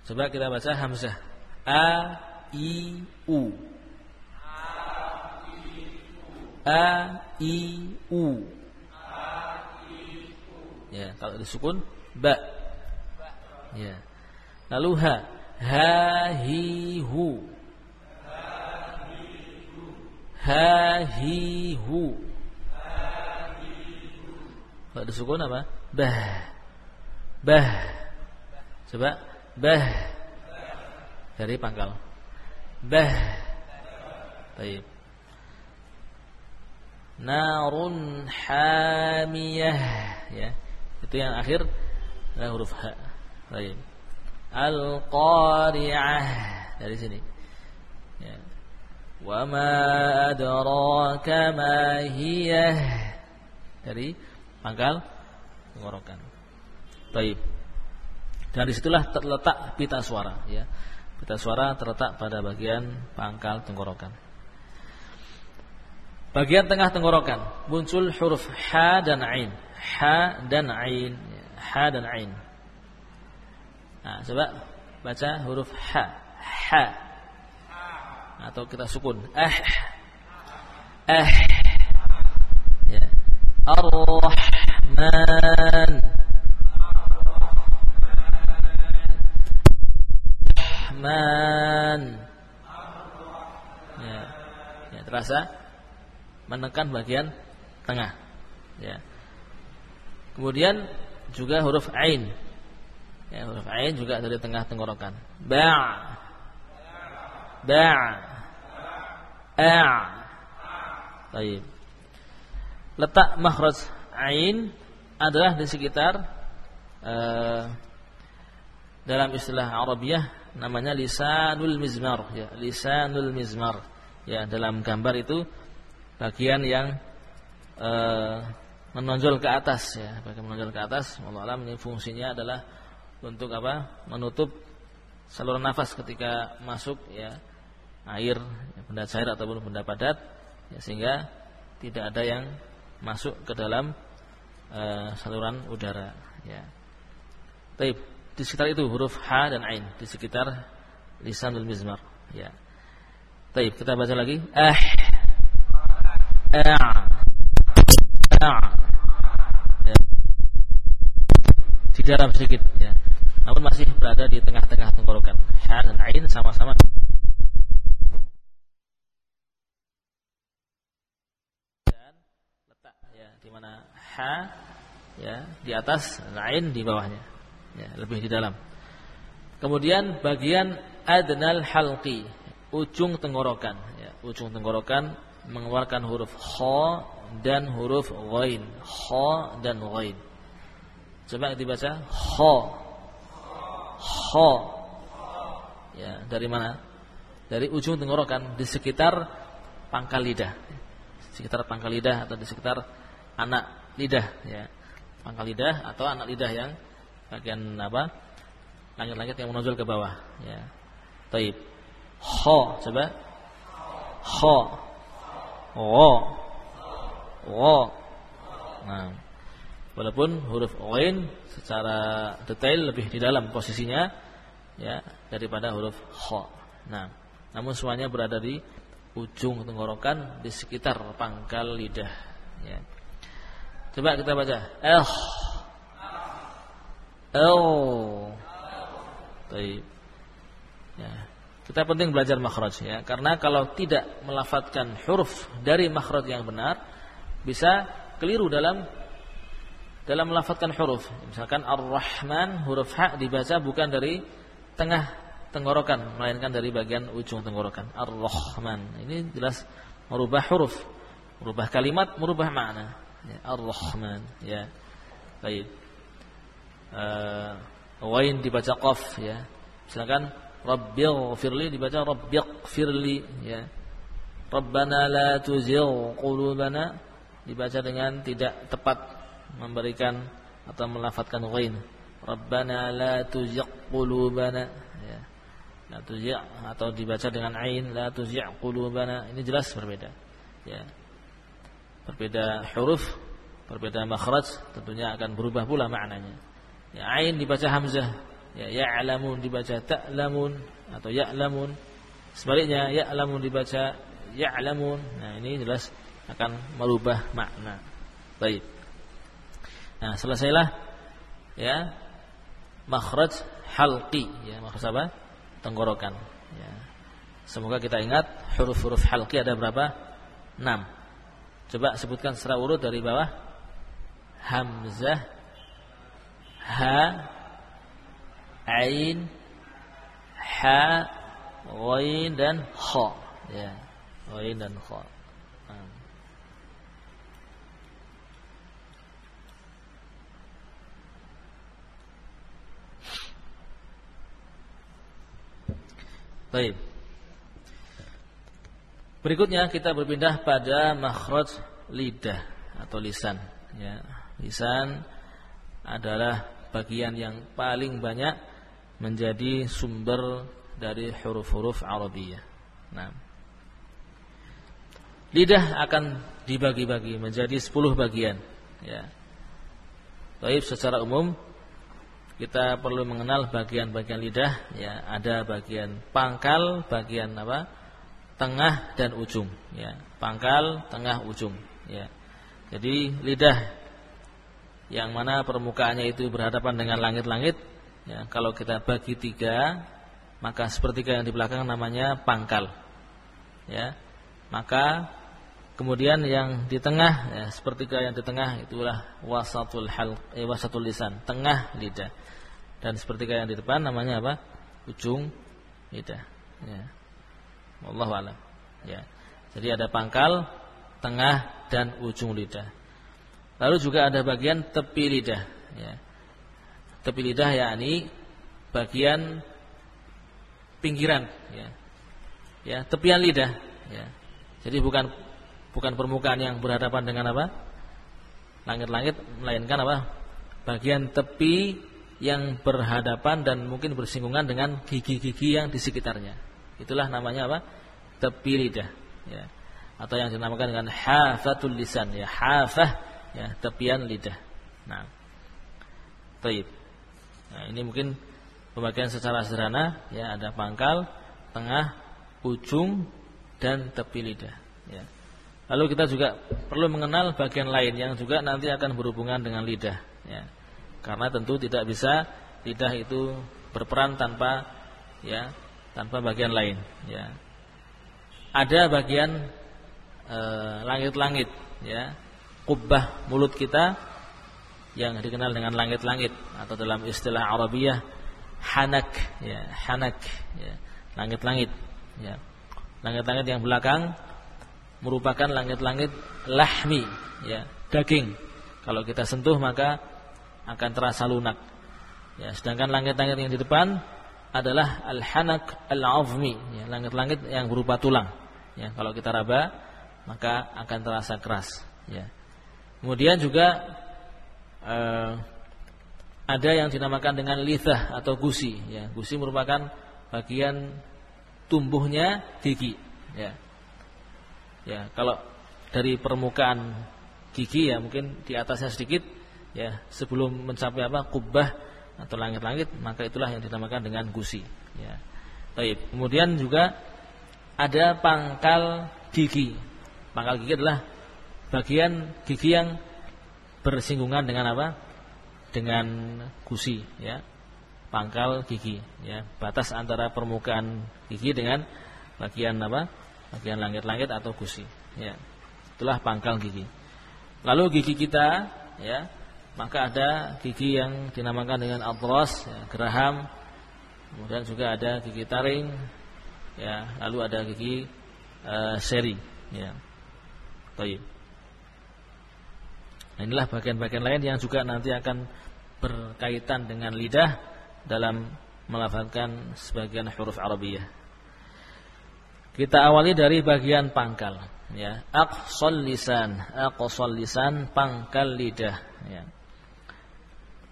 Coba kita baca hamzah. A i u. A i u. Ya, kalau disukun ba Ya. Lalu ha, ha hi hu. Ha hi hu. Kalau disukun apa? Bah. Bah. Coba bah. Dari pangkal. Bah. Baik. Narun hamiyah ya. Itu yang akhir adalah huruf ha. Baik. Al-Qari'ah dari sini. Ya. Wa ma adraka ma hiyah dari pangkal tenggorokan. Baik. Dan di situlah terletak pita suara ya. Pita suara terletak pada bagian pangkal tenggorokan. Bagian tengah tenggorokan muncul huruf ha dan ain. Ha dan ain. Ha dan ain. Nah, coba baca huruf ha. Ha. Atau kita sukun. Ah. Ah. Ya. Ar-Rahman. Rahman. Ya. ya, terasa menekan bagian tengah. Ya. Kemudian juga huruf ain Ya, huruf ain juga dari tengah tenggorokan. Ba' Ba' A' Baik. Letak makhraj ain adalah di sekitar uh, dalam istilah Arabiah namanya lisanul mizmar ya lisanul mizmar ya dalam gambar itu bagian yang uh, menonjol ke atas ya bagian menonjol ke atas Allah alam ini fungsinya adalah untuk apa menutup saluran nafas ketika masuk ya air ya, benda cair ataupun benda padat ya, sehingga tidak ada yang masuk ke dalam uh, saluran udara ya. Taib di sekitar itu huruf H dan Ain di sekitar lisanul mizmar ya. Taib kita baca lagi ah. Di dalam sedikit ya. Namun masih berada di tengah-tengah tenggorokan. H dan Ain sama-sama. Dan letak ya di mana H ya di atas dan Ain di bawahnya ya, lebih di dalam. Kemudian bagian adnal halqi, ujung tenggorokan, ya, ujung tenggorokan mengeluarkan huruf kha dan huruf ghain, kha dan ghain. Coba dibaca kha. Kha. Ya, dari mana? Dari ujung tenggorokan di sekitar pangkal lidah. Sekitar pangkal lidah atau di sekitar anak lidah ya. Pangkal lidah atau anak lidah yang bagian apa langit-langit yang menonjol ke bawah ya taib kho coba kho wo wo nah walaupun huruf oin secara detail lebih di dalam posisinya ya daripada huruf kho nah namun semuanya berada di ujung tenggorokan di sekitar pangkal lidah ya coba kita baca eh Oh. Baik. Ya. Kita penting belajar makhraj ya, karena kalau tidak melafatkan huruf dari makhraj yang benar, bisa keliru dalam dalam melafatkan huruf. Misalkan Ar-Rahman huruf ha dibaca bukan dari tengah tenggorokan, melainkan dari bagian ujung tenggorokan. Ar-Rahman. Ini jelas merubah huruf, merubah kalimat, merubah makna. Ya, Ar-Rahman, ya. Baik uh, wain dibaca qaf ya. Silakan Rabbighfirli dibaca Rabbighfirli ya. Rabbana la tuzigh qulubana dibaca dengan tidak tepat memberikan atau melafatkan ghain. Rabbana la tuzigh qulubana ya. La tuzigh atau dibaca dengan ain la tuzigh qulubana ini jelas berbeda. Ya. Berbeda huruf, berbeda makhraj tentunya akan berubah pula maknanya. Ya, ain dibaca hamzah, ya ya'lamun dibaca ta'lamun atau ya'lamun. Sebaliknya ya'lamun dibaca ya'lamun. Nah, ini jelas akan merubah makna. Baik. Nah, selesailah ya makhraj halqi ya makhraj apa? tenggorokan ya. Semoga kita ingat huruf-huruf halqi ada berapa? 6. Coba sebutkan secara urut dari bawah. Hamzah, ha ain ha ghain dan kha ya ghain dan kha Baik. Berikutnya kita berpindah pada makhraj lidah atau lisan ya. Lisan adalah bagian yang paling banyak menjadi sumber dari huruf-huruf Arabiyah. Nah, lidah akan dibagi-bagi menjadi 10 bagian. Ya. Baik secara umum kita perlu mengenal bagian-bagian lidah. Ya, ada bagian pangkal, bagian apa? Tengah dan ujung. Ya, pangkal, tengah, ujung. Ya. Jadi lidah yang mana permukaannya itu berhadapan dengan langit-langit ya, kalau kita bagi tiga maka sepertiga yang di belakang namanya pangkal. Ya maka kemudian yang di tengah ya, sepertiga yang di tengah itulah wasatul hal eh, wasatul lisan tengah lidah. Dan sepertiga yang di depan namanya apa? Ujung lidah. Ya. Allah alam. Ya. Jadi ada pangkal tengah dan ujung lidah. Lalu juga ada bagian tepi lidah. Ya. Tepi lidah yakni bagian pinggiran. Ya, ya tepian lidah. Ya. Jadi bukan bukan permukaan yang berhadapan dengan apa? Langit-langit, melainkan apa? Bagian tepi yang berhadapan dan mungkin bersinggungan dengan gigi-gigi yang di sekitarnya. Itulah namanya apa? Tepi lidah. Ya. Atau yang dinamakan dengan hafatul lisan. Ya, hafah ya tepian lidah. Nah, taib. Nah, ini mungkin pembagian secara sederhana ya ada pangkal, tengah, ujung dan tepi lidah. Ya. Lalu kita juga perlu mengenal bagian lain yang juga nanti akan berhubungan dengan lidah. Ya. Karena tentu tidak bisa lidah itu berperan tanpa ya tanpa bagian lain. Ya. Ada bagian eh, langit-langit e, ya kubah mulut kita yang dikenal dengan langit-langit atau dalam istilah Arabiah hanak ya hanak ya langit-langit ya. Langit-langit yang belakang merupakan langit-langit lahmi ya daging. Kalau kita sentuh maka akan terasa lunak ya. Sedangkan langit-langit yang di depan adalah al-hanak al-azmi ya langit-langit yang berupa tulang ya. Kalau kita raba maka akan terasa keras ya. Kemudian juga uh, ada yang dinamakan dengan lithah atau gusi. Ya, gusi merupakan bagian tumbuhnya gigi. Ya, ya kalau dari permukaan gigi ya mungkin di atasnya sedikit ya sebelum mencapai apa kubah atau langit-langit maka itulah yang dinamakan dengan gusi. Ya. Baik. Kemudian juga ada pangkal gigi. Pangkal gigi adalah bagian gigi yang bersinggungan dengan apa? Dengan gusi, ya. Pangkal gigi, ya. Batas antara permukaan gigi dengan bagian apa? Bagian langit-langit atau gusi, ya. Itulah pangkal gigi. Lalu gigi kita, ya, maka ada gigi yang dinamakan dengan atros, ya, geraham. Kemudian juga ada gigi taring, ya. Lalu ada gigi uh, seri, ya. Baik. Nah, inilah bagian-bagian lain yang juga nanti akan berkaitan dengan lidah dalam melafalkan sebagian huruf Arabiyah. Kita awali dari bagian pangkal, ya. Aqsal lisan, aqsal lisan, pangkal lidah, ya.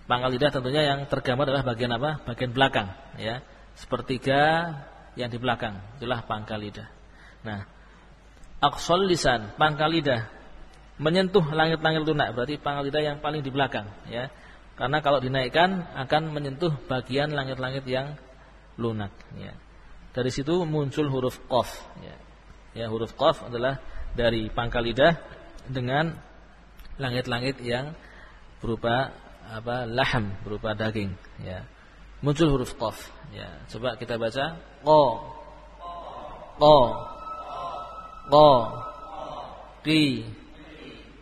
Pangkal lidah tentunya yang tergambar adalah bagian apa? Bagian belakang, ya. Sepertiga yang di belakang, itulah pangkal lidah. Nah, aqsal lisan, pangkal lidah menyentuh langit-langit lunak. Berarti pangkal lidah yang paling di belakang ya. Karena kalau dinaikkan akan menyentuh bagian langit-langit yang lunak ya. Dari situ muncul huruf qaf ya. Ya huruf qaf adalah dari pangkal lidah dengan langit-langit yang berupa apa laham berupa daging ya. Muncul huruf qaf ya. Coba kita baca. Qa. Qa. Qa. Qi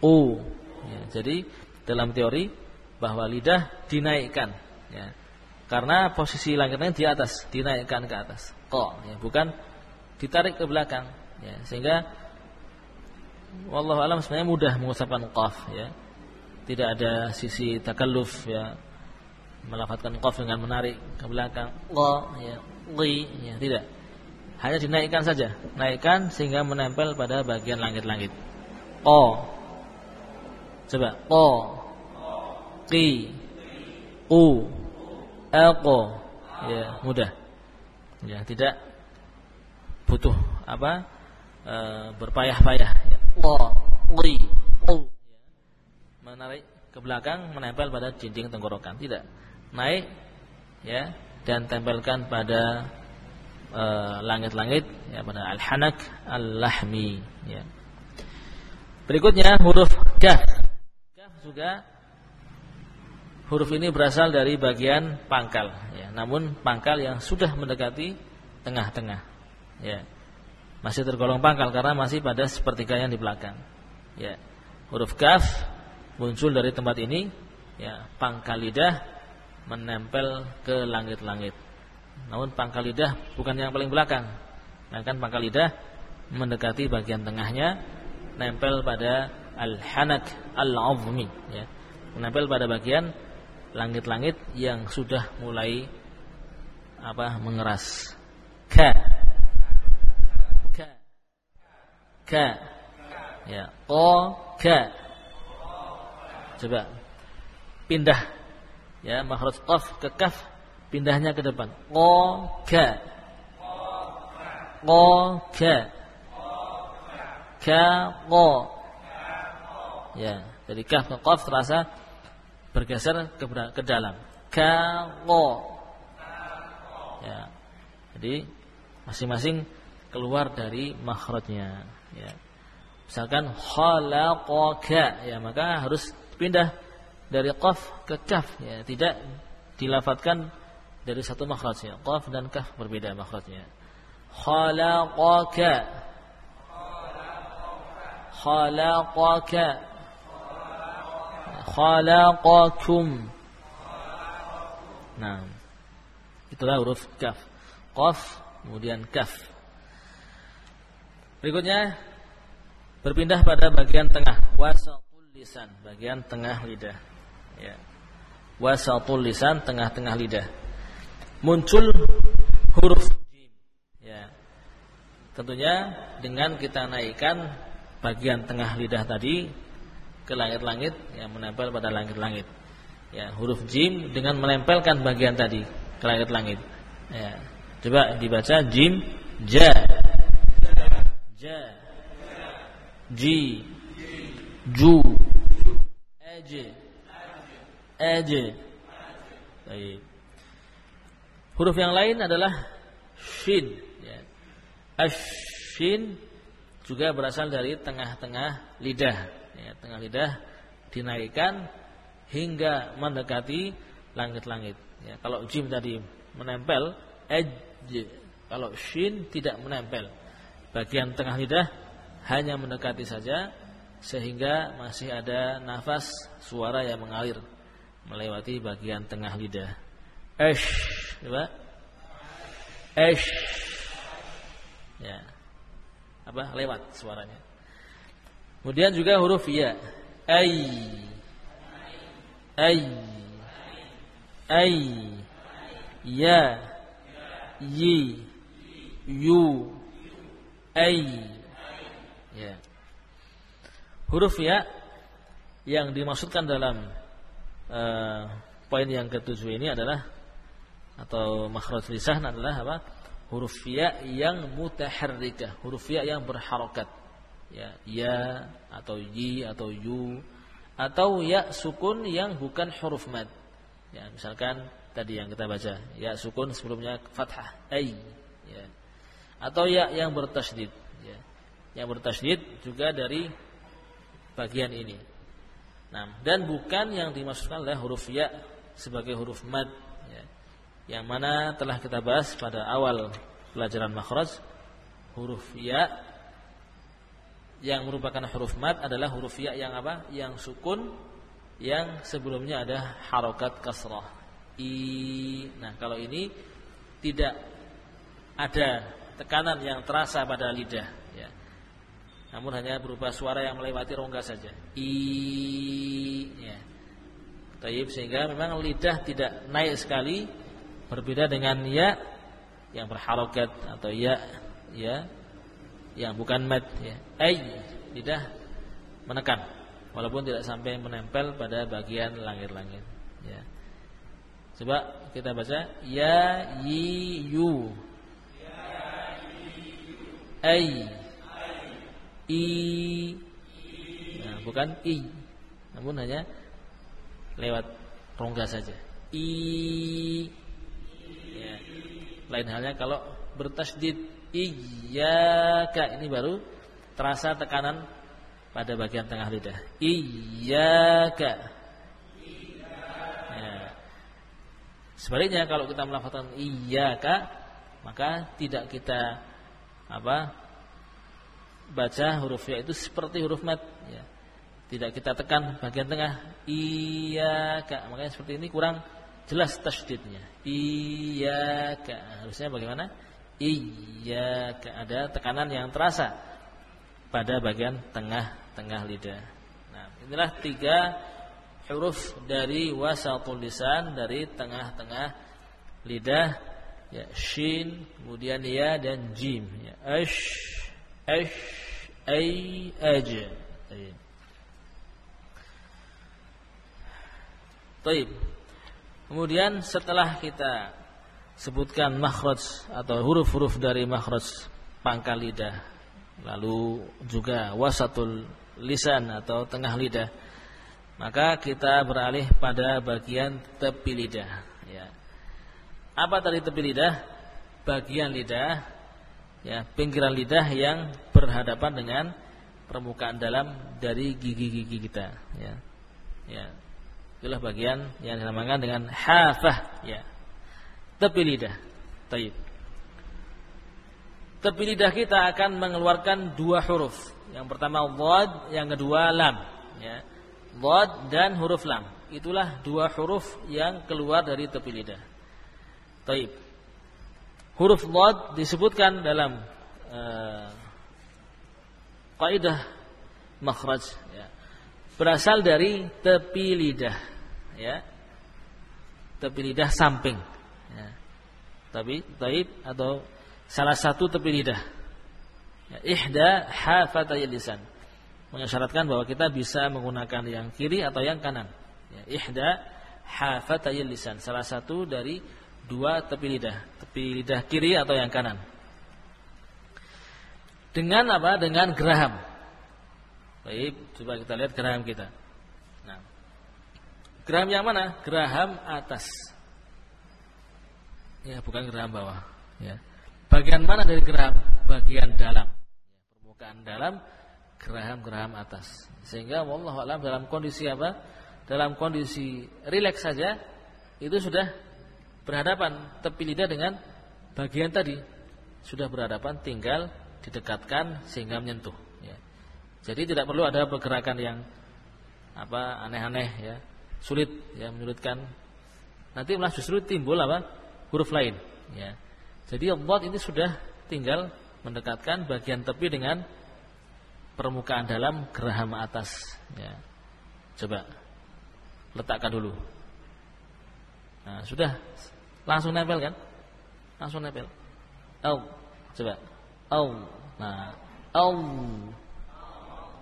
U. Ya, jadi dalam teori bahwa lidah dinaikkan, ya, karena posisi langitnya di atas, dinaikkan ke atas. Kok, ya, bukan ditarik ke belakang, ya, sehingga wallahu alam sebenarnya mudah mengucapkan qaf, ya. Tidak ada sisi takalluf, ya, melafatkan qaf dengan menarik ke belakang. Qa, ya, qi, ya, tidak. Hanya dinaikkan saja, naikkan sehingga menempel pada bagian langit-langit. Oh, Coba. Qa. Qi. U. Alqa. Ya, mudah. Ya, tidak butuh apa? E, berpayah-payah. Ya. Qi. U. Menarik ke belakang menempel pada dinding tenggorokan. Tidak. Naik ya dan tempelkan pada eh, langit-langit uh, ya pada al-hanak al-lahmi ya. Berikutnya huruf kaf juga huruf ini berasal dari bagian pangkal ya. Namun pangkal yang sudah mendekati tengah-tengah. Ya. Masih tergolong pangkal karena masih pada sepertiga yang di belakang. Ya. Huruf kaf muncul dari tempat ini ya, pangkal lidah menempel ke langit-langit. Namun pangkal lidah bukan yang paling belakang. Sedangkan pangkal lidah mendekati bagian tengahnya nempel pada al-hanak al-azmi ya. Menempel pada bagian langit-langit yang sudah mulai apa mengeras. Ka. Ka. Ka. Ya, o ka. Coba pindah ya makhraj qaf ke kaf pindahnya ke depan. O ka. O ka. Ka o. Ya, dari kaf ke qaf terasa bergeser ke, ke dalam. Ka o. Ya. Jadi masing-masing keluar dari makhrajnya ya. Misalkan khalaqaka ya maka harus pindah dari qaf ke kaf ya, tidak dilafatkan dari satu makhraj ya. Qaf dan kaf berbeda makhrajnya. Khalaqaka khalaqaka khalaqakum Nah, itulah huruf kaf. Qaf kemudian kaf. Berikutnya berpindah pada bagian tengah wasatul lisan, bagian tengah lidah. Ya. Wasatul lisan, tengah-tengah lidah. Muncul huruf jim. Ya. Tentunya dengan kita naikkan bagian tengah lidah tadi ke langit-langit yang menempel pada langit-langit. Ya, huruf jim dengan menempelkan bagian tadi ke langit-langit. Ya. Coba dibaca jim ja. Ja ji ju eje eje Baik. Huruf yang lain adalah shin ya. Ashin juga berasal dari tengah-tengah lidah ya, tengah lidah dinaikkan hingga mendekati langit-langit ya, kalau jim tadi menempel ej kalau shin tidak menempel bagian tengah lidah hanya mendekati saja sehingga masih ada nafas suara yang mengalir melewati bagian tengah lidah. Esh, coba. Esh. Ya. Apa? Lewat suaranya. Kemudian juga huruf ya. Ai. Ai. Ai. Ya. Yi. Yu. Ai. Ya. Huruf ya yang dimaksudkan dalam uh, poin yang ketujuh ini adalah atau makhraj lisan adalah apa? Huruf ya yang mutaharrikah, huruf ya yang berharokat. Ya, ya atau yi atau yu atau ya sukun yang bukan huruf mad. Ya, misalkan tadi yang kita baca, ya sukun sebelumnya fathah, ai. Ya. Atau ya yang bertasydid yang bertasydid juga dari bagian ini. Nah, dan bukan yang dimaksudkan adalah huruf ya sebagai huruf mad ya. Yang mana telah kita bahas pada awal pelajaran makhraj huruf ya yang merupakan huruf mad adalah huruf ya yang apa? Yang sukun yang sebelumnya ada harokat kasrah. I. Nah, kalau ini tidak ada tekanan yang terasa pada lidah namun hanya berupa suara yang melewati rongga saja. I ya. Taib sehingga memang lidah tidak naik sekali berbeda dengan ya yang berharokat atau ya ya yang bukan mad ya. Ai lidah menekan walaupun tidak sampai menempel pada bagian langit-langit ya. Coba kita baca ya yi yu. Ai i nah, bukan i namun hanya lewat rongga saja i ya. lain halnya kalau bertasdid iyyaka ini baru terasa tekanan pada bagian tengah lidah iyyaka ya. sebaliknya kalau kita melafalkan iyyaka maka tidak kita apa baca huruf ya itu seperti huruf mat ya. Tidak kita tekan bagian tengah kak Makanya seperti ini kurang jelas tasydidnya. kak Harusnya bagaimana? Kak Ada tekanan yang terasa pada bagian tengah-tengah lidah. Nah, inilah tiga huruf dari wasatul lisan dari tengah-tengah lidah. Ya shin kemudian ya dan jim. Ya ash ash ay aj. Taib. Kemudian setelah kita sebutkan makhraj atau huruf-huruf dari makhraj pangkal lidah, lalu juga wasatul lisan atau tengah lidah, maka kita beralih pada bagian tepi lidah. Ya. Apa tadi tepi lidah? Bagian lidah, ya pinggiran lidah yang berhadapan dengan permukaan dalam dari gigi-gigi kita. Ya. Ya, Itulah bagian yang dinamakan dengan hafah ya. Tepi lidah. Taib. Tepi lidah kita akan mengeluarkan dua huruf. Yang pertama dhad, yang kedua lam, ya. Dhad dan huruf lam. Itulah dua huruf yang keluar dari tepi lidah. Taib. Huruf dhad disebutkan dalam uh, kaidah makhraj ya. Berasal dari tepi lidah ya tepi lidah samping. Tapi taib atau salah satu tepi lidah. Ya, ihda hafatayil lisan mengisyaratkan bahwa kita bisa menggunakan yang kiri atau yang kanan. Ya, ihda hafatayil lisan salah satu dari dua tepi lidah. Tepi lidah kiri atau yang kanan. Dengan apa? Dengan geraham. Baik coba kita lihat geraham kita. Geraham yang mana? Geraham atas. Ya, bukan geraham bawah. Ya. Bagian mana dari geraham? Bagian dalam. Permukaan dalam, geraham-geraham atas. Sehingga Allah alam dalam kondisi apa? Dalam kondisi rileks saja, itu sudah berhadapan tepi lidah dengan bagian tadi. Sudah berhadapan, tinggal didekatkan sehingga menyentuh. Ya. Jadi tidak perlu ada pergerakan yang apa aneh-aneh ya sulit ya menyulitkan nanti malah justru timbul apa huruf lain ya. Jadi Allah ini sudah tinggal mendekatkan bagian tepi dengan permukaan dalam geraham atas ya. Coba letakkan dulu. Nah sudah. Langsung nempel kan? Langsung nempel. Au. Coba. Au. Nah au.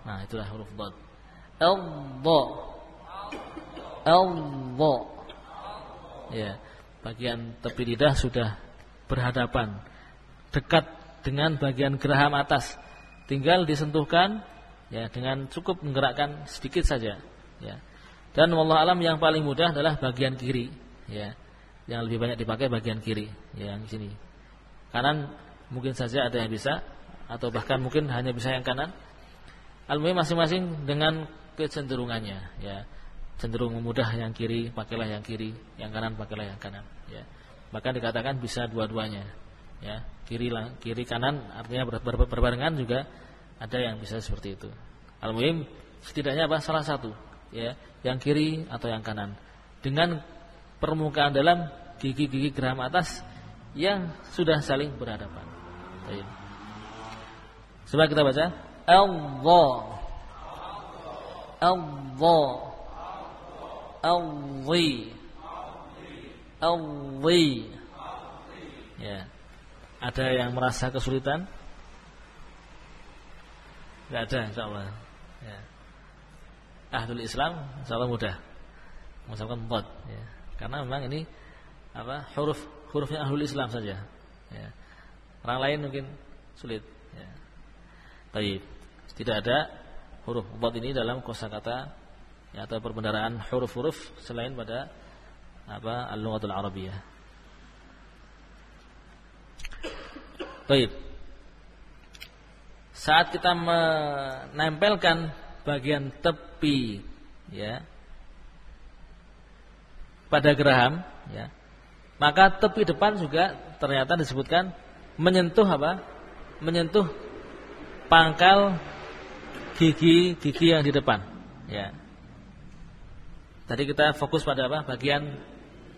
Nah itulah huruf dot au. Allah. Ya, bagian tepi lidah sudah berhadapan dekat dengan bagian geraham atas. Tinggal disentuhkan ya dengan cukup menggerakkan sedikit saja ya. Dan wallah alam yang paling mudah adalah bagian kiri ya. Yang lebih banyak dipakai bagian kiri ya, yang sini. Kanan mungkin saja ada yang bisa atau bahkan mungkin hanya bisa yang kanan. al masing-masing dengan kecenderungannya ya cenderung memudah yang kiri pakailah yang kiri yang kanan pakailah yang kanan ya. Bahkan dikatakan bisa dua-duanya ya. Kiri kiri kanan artinya ber, ber, berbarengan juga ada yang bisa seperti itu. Al-muhim setidaknya apa? Salah satu ya yang kiri atau yang kanan. Dengan permukaan dalam gigi-gigi geram atas yang sudah saling berhadapan. Baik. Coba kita baca. Allah Allah Alwi Ya Ada yang merasa kesulitan? Tidak ada insyaAllah ya. Ahlul Islam insyaAllah mudah Mengucapkan bod ya. Karena memang ini apa huruf hurufnya ahlul Islam saja ya. Orang lain mungkin sulit ya. Baik Tidak ada huruf bod ini dalam kosakata ya, atau perbendaraan huruf-huruf selain pada apa al-lughatul arabiyah. Baik. Saat kita menempelkan bagian tepi ya pada geraham ya maka tepi depan juga ternyata disebutkan menyentuh apa menyentuh pangkal gigi gigi yang di depan ya Tadi kita fokus pada apa? Bagian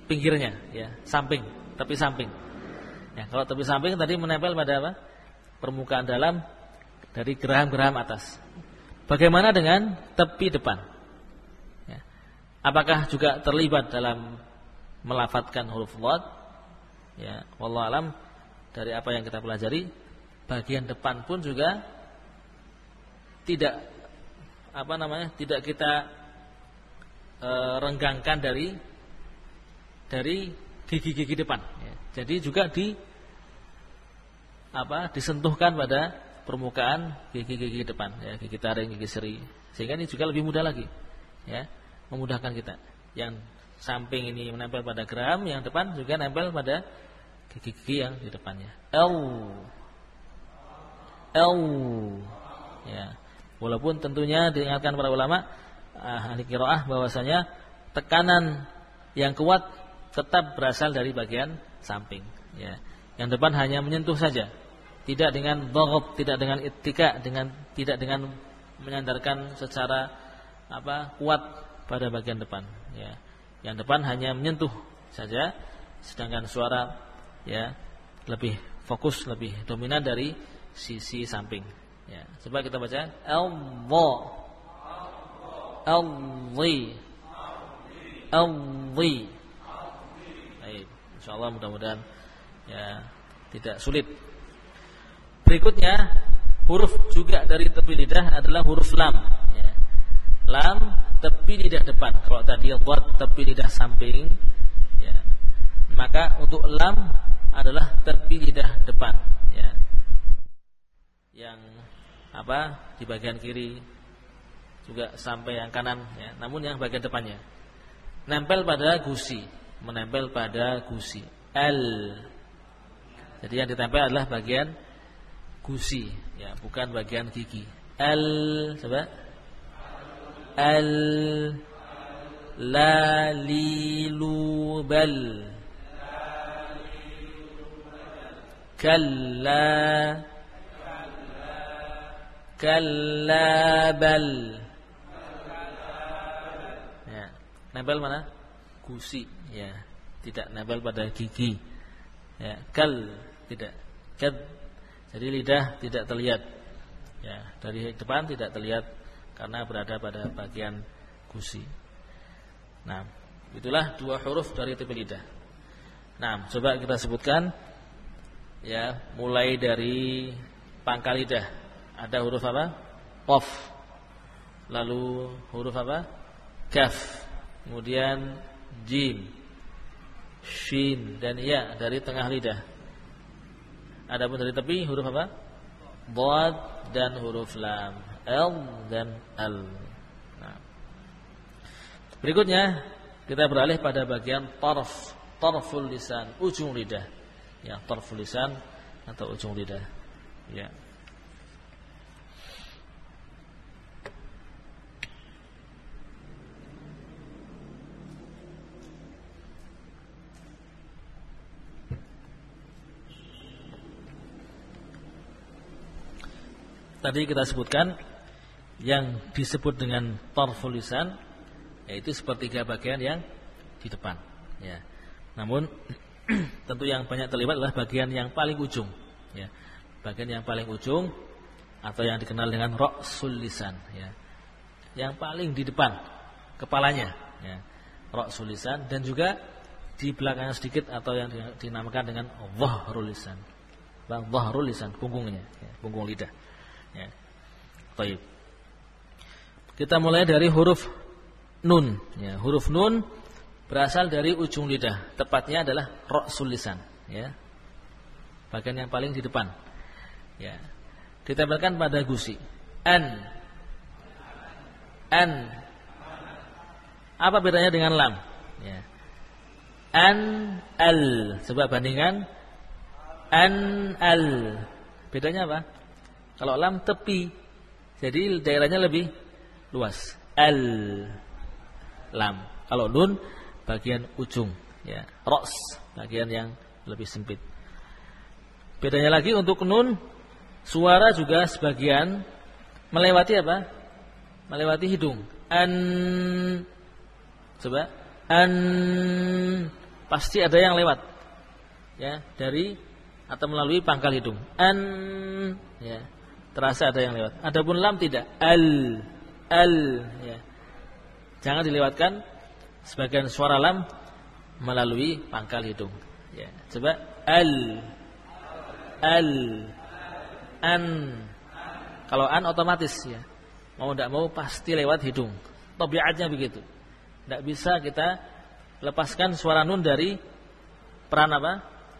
pinggirnya, ya, samping, tepi samping. Ya, kalau tepi samping tadi menempel pada apa? Permukaan dalam dari geraham-geraham atas. Bagaimana dengan tepi depan? Ya. Apakah juga terlibat dalam melafatkan huruf dhad? Ya, wallahu alam dari apa yang kita pelajari, bagian depan pun juga tidak apa namanya? tidak kita e, renggangkan dari dari gigi-gigi depan. Ya. Jadi juga di apa? disentuhkan pada permukaan gigi-gigi depan ya gigi taring gigi seri sehingga ini juga lebih mudah lagi ya memudahkan kita yang samping ini menempel pada geram yang depan juga nempel pada gigi-gigi yang di depannya L L ya walaupun tentunya diingatkan para ulama ahli kiroah bahwasanya tekanan yang kuat tetap berasal dari bagian samping ya yang depan hanya menyentuh saja tidak dengan dhaghab, tidak dengan ittika, dengan tidak dengan menyandarkan secara apa kuat pada bagian depan ya. Yang depan hanya menyentuh saja sedangkan suara ya lebih fokus lebih dominan dari sisi samping ya. Coba kita baca Allah Allah Allah Baik, insyaallah mudah-mudahan ya tidak sulit Berikutnya huruf juga dari tepi lidah adalah huruf lam. Ya. Lam tepi lidah depan. Kalau tadi buat tepi lidah samping, ya. maka untuk lam adalah tepi lidah depan. Ya. Yang apa di bagian kiri juga sampai yang kanan. Ya. Namun yang bagian depannya nempel pada gusi, menempel pada gusi. L. Jadi yang ditempel adalah bagian gusi ya bukan bagian gigi al coba al lalilubal kalla kallabal ya nempel mana gusi ya tidak nempel pada gigi ya kal tidak kad jadi lidah tidak terlihat. Ya, dari depan tidak terlihat karena berada pada bagian gusi. Nah, itulah dua huruf dari tipe lidah. Nah, coba kita sebutkan ya, mulai dari pangkal lidah. Ada huruf apa? Qaf. Lalu huruf apa? Kaf. Kemudian jim, shin dan ya dari tengah lidah. Adapun dari tepi huruf apa? Bod dan huruf lam. L dan L. Nah. Berikutnya kita beralih pada bagian tarf, tarful lisan, ujung lidah. Ya, tarful lisan atau ujung lidah. Ya. Tadi kita sebutkan yang disebut dengan tarful lisan yaitu sepertiga bagian yang di depan ya. Namun tentu yang banyak terlibat adalah bagian yang paling ujung ya. Bagian yang paling ujung atau yang dikenal dengan ra'sul lisan ya. Yang paling di depan kepalanya ya. Ra'sul lisan dan juga di belakang sedikit atau yang dinamakan dengan dhahrul lisan. Bang dhahrul lisan punggungnya ya, punggung lidah. Baik. Kita mulai dari huruf nun. Ya, huruf nun berasal dari ujung lidah. Tepatnya adalah roksul lisan. Ya. Bagian yang paling di depan. Ya. Ditempelkan pada gusi. An. An. Apa bedanya dengan lam? Ya. An al. Coba bandingkan. An al. Bedanya apa? Kalau lam tepi. Jadi daerahnya lebih luas. Al lam. Kalau nun bagian ujung ya. Ros bagian yang lebih sempit. Bedanya lagi untuk nun suara juga sebagian melewati apa? Melewati hidung. An coba an pasti ada yang lewat ya dari atau melalui pangkal hidung. An ya terasa ada yang lewat. Adapun lam tidak. Al al ya. Jangan dilewatkan sebagian suara lam melalui pangkal hidung. Ya, coba al al an kalau an otomatis ya. Mau tidak mau pasti lewat hidung. Tabiatnya begitu. Tidak bisa kita lepaskan suara nun dari peran apa?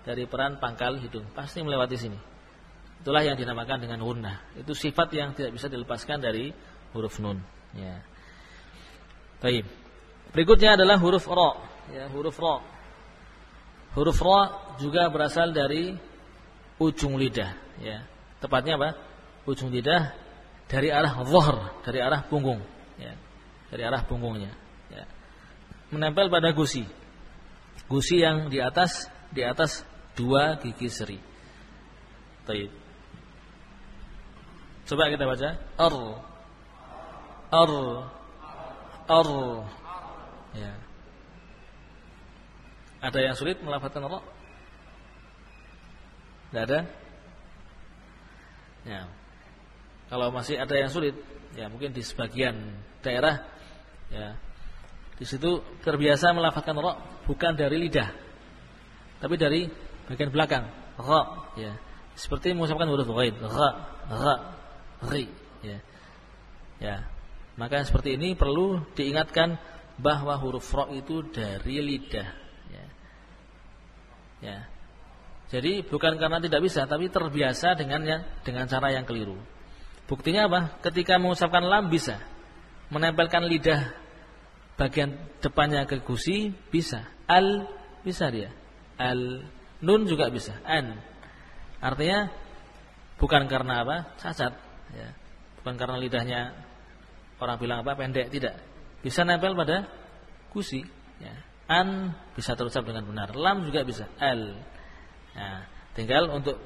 Dari peran pangkal hidung. Pasti melewati sini. Itulah yang dinamakan dengan gunnah. Itu sifat yang tidak bisa dilepaskan dari huruf nun. Ya. Baik. Berikutnya adalah huruf ro. Ya, huruf ro. Huruf ro juga berasal dari ujung lidah. Ya. Tepatnya apa? Ujung lidah dari arah zohr, dari arah punggung. Ya. Dari arah punggungnya. Ya. Menempel pada gusi. Gusi yang di atas di atas dua gigi seri. Taib. Coba kita baca. Ar. Ar. Ar. Ya. Ada yang sulit melafalkan ra? Tidak ada? Ya. Kalau masih ada yang sulit, ya mungkin di sebagian daerah ya. Di situ terbiasa melafalkan ra bukan dari lidah. Tapi dari bagian belakang, ra ya. Seperti mengucapkan huruf ghaib, ra, ra, ri ya. Ya. Maka seperti ini perlu diingatkan bahwa huruf ra itu dari lidah Ya. Jadi bukan karena tidak bisa, tapi terbiasa dengan yang dengan cara yang keliru. Buktinya apa? Ketika mengucapkan lam bisa, menempelkan lidah bagian depannya ke gusi bisa, al bisa dia, al nun juga bisa, an. Artinya bukan karena apa? Cacat, ya. bukan karena lidahnya orang bilang apa pendek, tidak. Bisa nempel pada gusi, ya. An bisa terucap dengan benar. Lam juga bisa. Al. Nah, tinggal untuk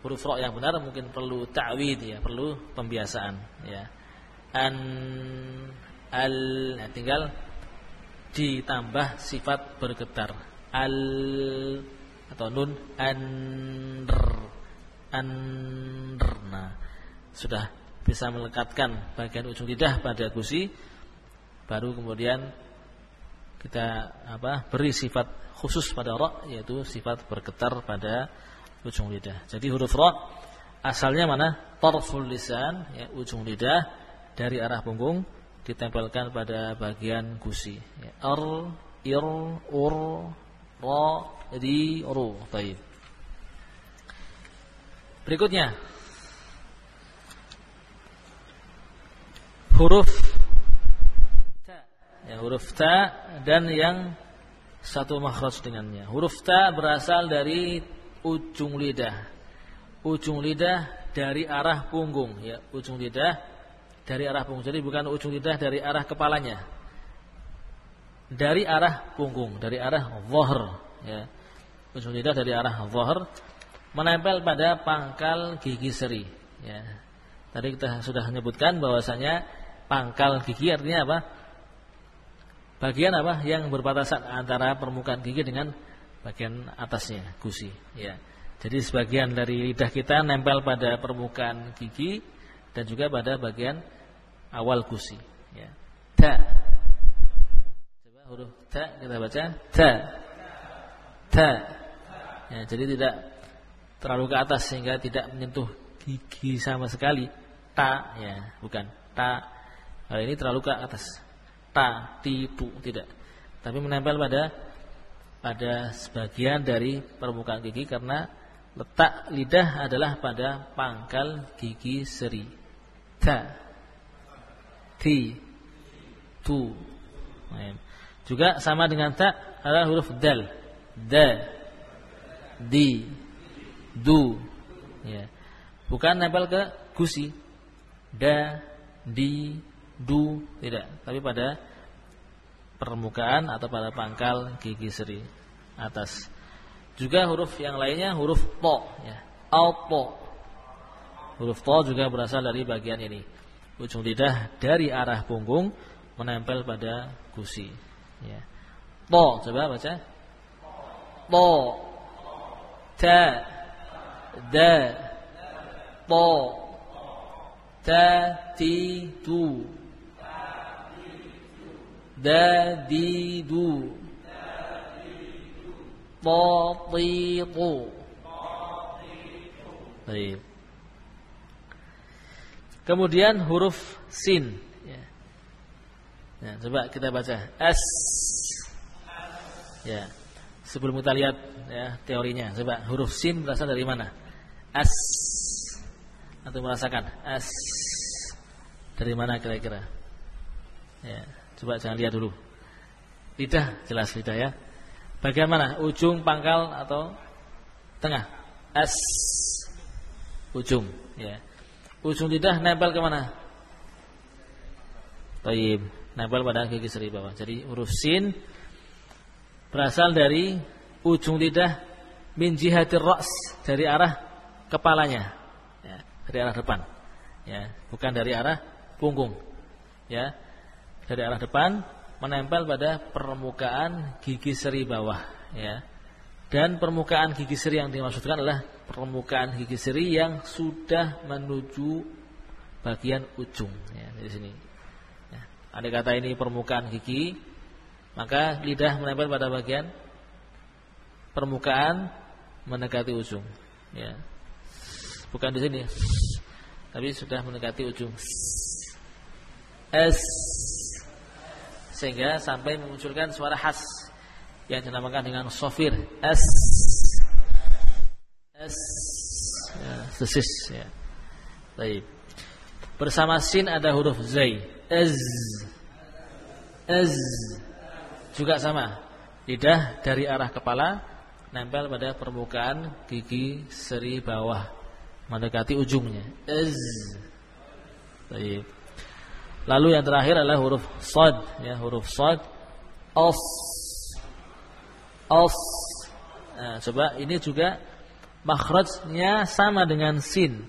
huruf ro yang benar mungkin perlu ta'wid ya, perlu pembiasaan ya. An al nah, tinggal ditambah sifat bergetar. Al atau nun andr andr. Nah, sudah bisa melekatkan bagian ujung lidah pada gusi baru kemudian kita apa beri sifat khusus pada ra yaitu sifat bergetar pada ujung lidah. Jadi huruf ra asalnya mana? Tarful lisan ya ujung lidah dari arah punggung ditempelkan pada bagian gusi. Ya, ar, ir, ur, ra, di, ru. Baik. Berikutnya huruf ya, huruf ta dan yang satu makhraj dengannya. Huruf ta berasal dari ujung lidah. Ujung lidah dari arah punggung ya, ujung lidah dari arah punggung. Jadi bukan ujung lidah dari arah kepalanya. Dari arah punggung, dari arah dhahr ya. Ujung lidah dari arah dhahr menempel pada pangkal gigi seri ya. Tadi kita sudah menyebutkan bahwasanya pangkal gigi artinya apa? bagian apa yang berbatasan antara permukaan gigi dengan bagian atasnya gusi ya. Jadi sebagian dari lidah kita nempel pada permukaan gigi dan juga pada bagian awal gusi ya. Ta coba huruf ta kita baca. Ta ta ya jadi tidak terlalu ke atas sehingga tidak menyentuh gigi sama sekali. Ta ya bukan. Ta kalau ini terlalu ke atas ta, ti, tidak. Tapi menempel pada pada sebagian dari permukaan gigi karena letak lidah adalah pada pangkal gigi seri. Ta, ti, tu. Juga sama dengan ta adalah huruf dal. Da, di, du. Ya. Bukan nempel ke gusi. Da, di, du, tidak. Tapi pada permukaan atau pada pangkal gigi seri atas. Juga huruf yang lainnya huruf to ya. Auto. Huruf to juga berasal dari bagian ini. Ujung lidah dari arah punggung menempel pada gusi ya. To coba baca. To ta da to ta ti tu da di du to ti tu Baik. Kemudian huruf sin. Ya. ya. coba kita baca s. Ya. Sebelum kita lihat ya teorinya, coba huruf sin berasal dari mana? S. Atau merasakan s dari mana kira-kira? Ya, coba jangan lihat dulu. Lidah jelas lidah ya. Bagaimana ujung pangkal atau tengah? S ujung ya ujung lidah nempel ke mana? Taib nempel pada gigi seri bawah. Jadi huruf sin berasal dari ujung lidah min jihatir ra's dari arah kepalanya. Ya, dari arah depan. Ya, bukan dari arah punggung. Ya. Dari arah depan menempel pada permukaan gigi seri bawah, ya. Dan permukaan gigi seri yang dimaksudkan adalah permukaan gigi seri yang sudah menuju bagian ujung ya, di sini. Ya. Ada kata ini permukaan gigi, maka lidah menempel pada bagian permukaan mendekati ujung. Ya. Bukan di sini, tapi sudah mendekati ujung. S sehingga sampai memunculkan suara khas yang dinamakan dengan sofir S S ya, sesis ya. Baik. Bersama sin ada huruf zai. Ez. Ez. Juga sama. Lidah dari arah kepala nempel pada permukaan gigi seri bawah mendekati ujungnya. Ez. Baik. Lalu yang terakhir adalah huruf sad ya, huruf sad. Os. Os. Nah, coba ini juga makhrajnya sama dengan sin.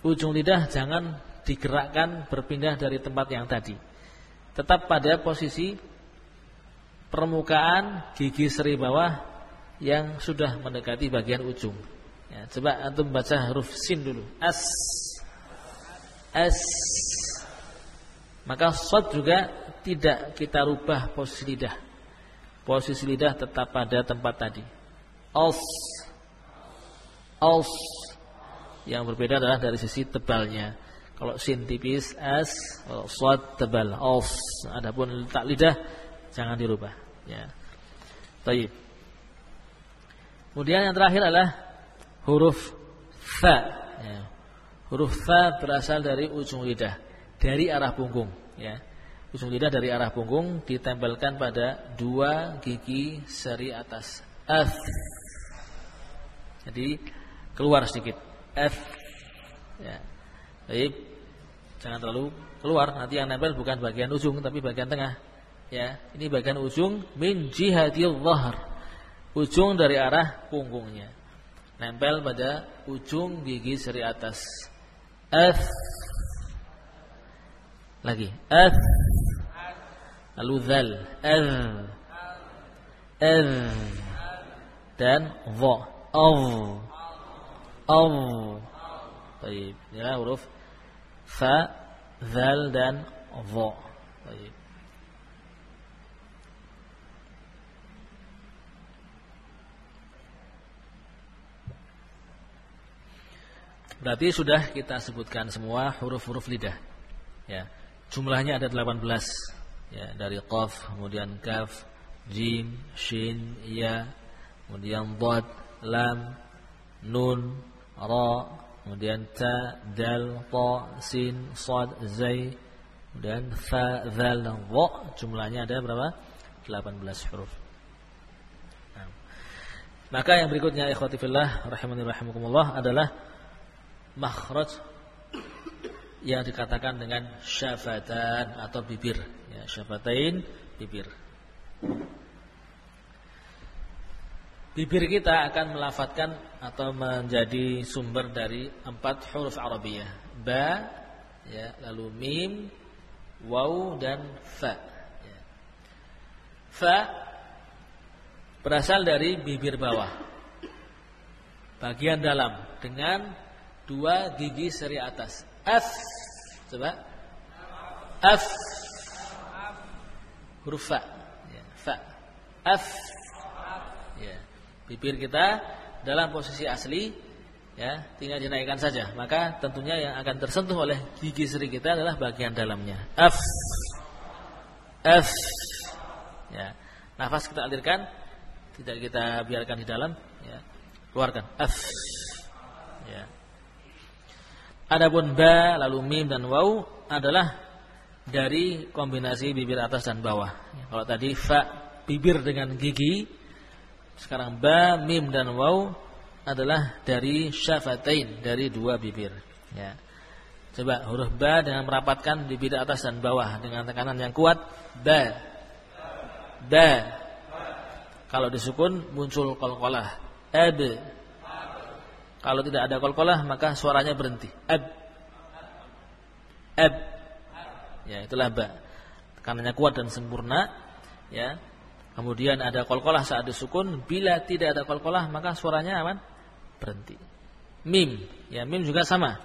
Ujung lidah jangan digerakkan berpindah dari tempat yang tadi. Tetap pada posisi permukaan gigi seri bawah yang sudah mendekati bagian ujung. Ya, coba antum baca huruf sin dulu. As. As. Maka sod juga tidak kita rubah posisi lidah. Posisi lidah tetap pada tempat tadi. Os aus yang berbeda adalah dari sisi tebalnya. Kalau sin tipis as, kalau swat tebal aus. Adapun letak lidah jangan dirubah. Ya. Taib. Kemudian yang terakhir adalah huruf fa. Ya. Huruf fa berasal dari ujung lidah, dari arah punggung. Ya. Ujung lidah dari arah punggung ditempelkan pada dua gigi seri atas. F. Jadi keluar sedikit. F. Ya. Baik. Jangan terlalu keluar, nanti yang nempel bukan bagian ujung tapi bagian tengah. Ya, ini bagian ujung min jihadil dhahr. Ujung dari arah punggungnya. Nempel pada ujung gigi seri atas. F. Lagi. F. Lalu zal. F. F. Dan dha. Av. Al. Baik, inilah huruf fa, zal dan dha. Baik. Berarti sudah kita sebutkan semua huruf-huruf lidah. Ya. Jumlahnya ada 18. Ya, dari qaf, kemudian kaf, jim, shin, ya, kemudian dhad, lam, nun, ra, kemudian ta, dal, ta, sin, sad, zai, kemudian fa, zal dan dha. Jumlahnya ada berapa? 18 huruf. Nah. Maka yang berikutnya ikhwati fillah rahimani rahimakumullah adalah makhraj yang dikatakan dengan syafatan atau bibir ya syafatain bibir bibir kita akan melafatkan atau menjadi sumber dari empat huruf Arabiyah. Ba, ya, lalu mim, waw dan fa. Ya. Fa berasal dari bibir bawah, bagian dalam dengan dua gigi seri atas. F. Coba. F. Huruf fa. Ya, fa. F. Ya. Bibir kita dalam posisi asli ya, tinggal dinaikkan saja. Maka tentunya yang akan tersentuh oleh gigi seri kita adalah bagian dalamnya. F. F. Ya. Nafas kita alirkan, tidak kita biarkan di dalam, ya. Keluarkan. F. Ya. Adapun ba lalu mim dan waw adalah dari kombinasi bibir atas dan bawah. Kalau tadi fa bibir dengan gigi, sekarang ba mim dan waw adalah dari syafatain dari dua bibir. Ya. Coba huruf ba dengan merapatkan bibir atas dan bawah dengan tekanan yang kuat ba. Ba. Kalau disukun muncul kolkolah. Ab. Kalau tidak ada kolkolah maka suaranya berhenti. Ab. Ab. Ya, itulah ba. Tekanannya kuat dan sempurna, ya. Kemudian ada kolkolah saat disukun, bila tidak ada kolkolah maka suaranya aman berhenti. Mim, ya mim juga sama.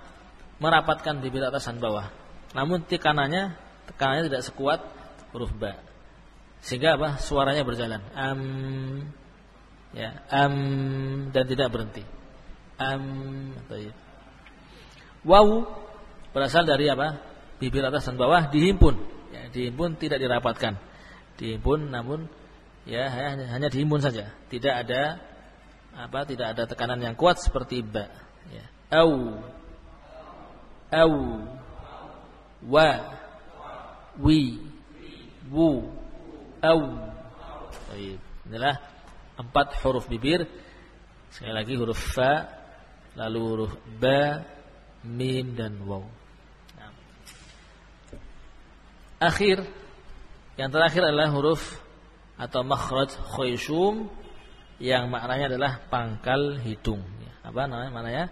Merapatkan bibir atas dan bawah. Namun tekanannya tekanannya tidak sekuat huruf ba. Sehingga apa? Suaranya berjalan. Am ya, am dan tidak berhenti am Waw berasal dari apa? Bibir atas dan bawah dihimpun. Ya, dihimpun tidak dirapatkan. Dihimpun namun ya hanya, hanya dihimpun saja. Tidak ada apa? Tidak ada tekanan yang kuat seperti ba. Ya. Au. Au. Wa. Wi. Wu. Au. Baik. Inilah empat huruf bibir. Sekali lagi huruf fa, lalu huruf ba, mim dan waw. Nah. Akhir yang terakhir adalah huruf atau makhraj khayshum yang maknanya adalah pangkal hidung. Apa namanya? Maknanya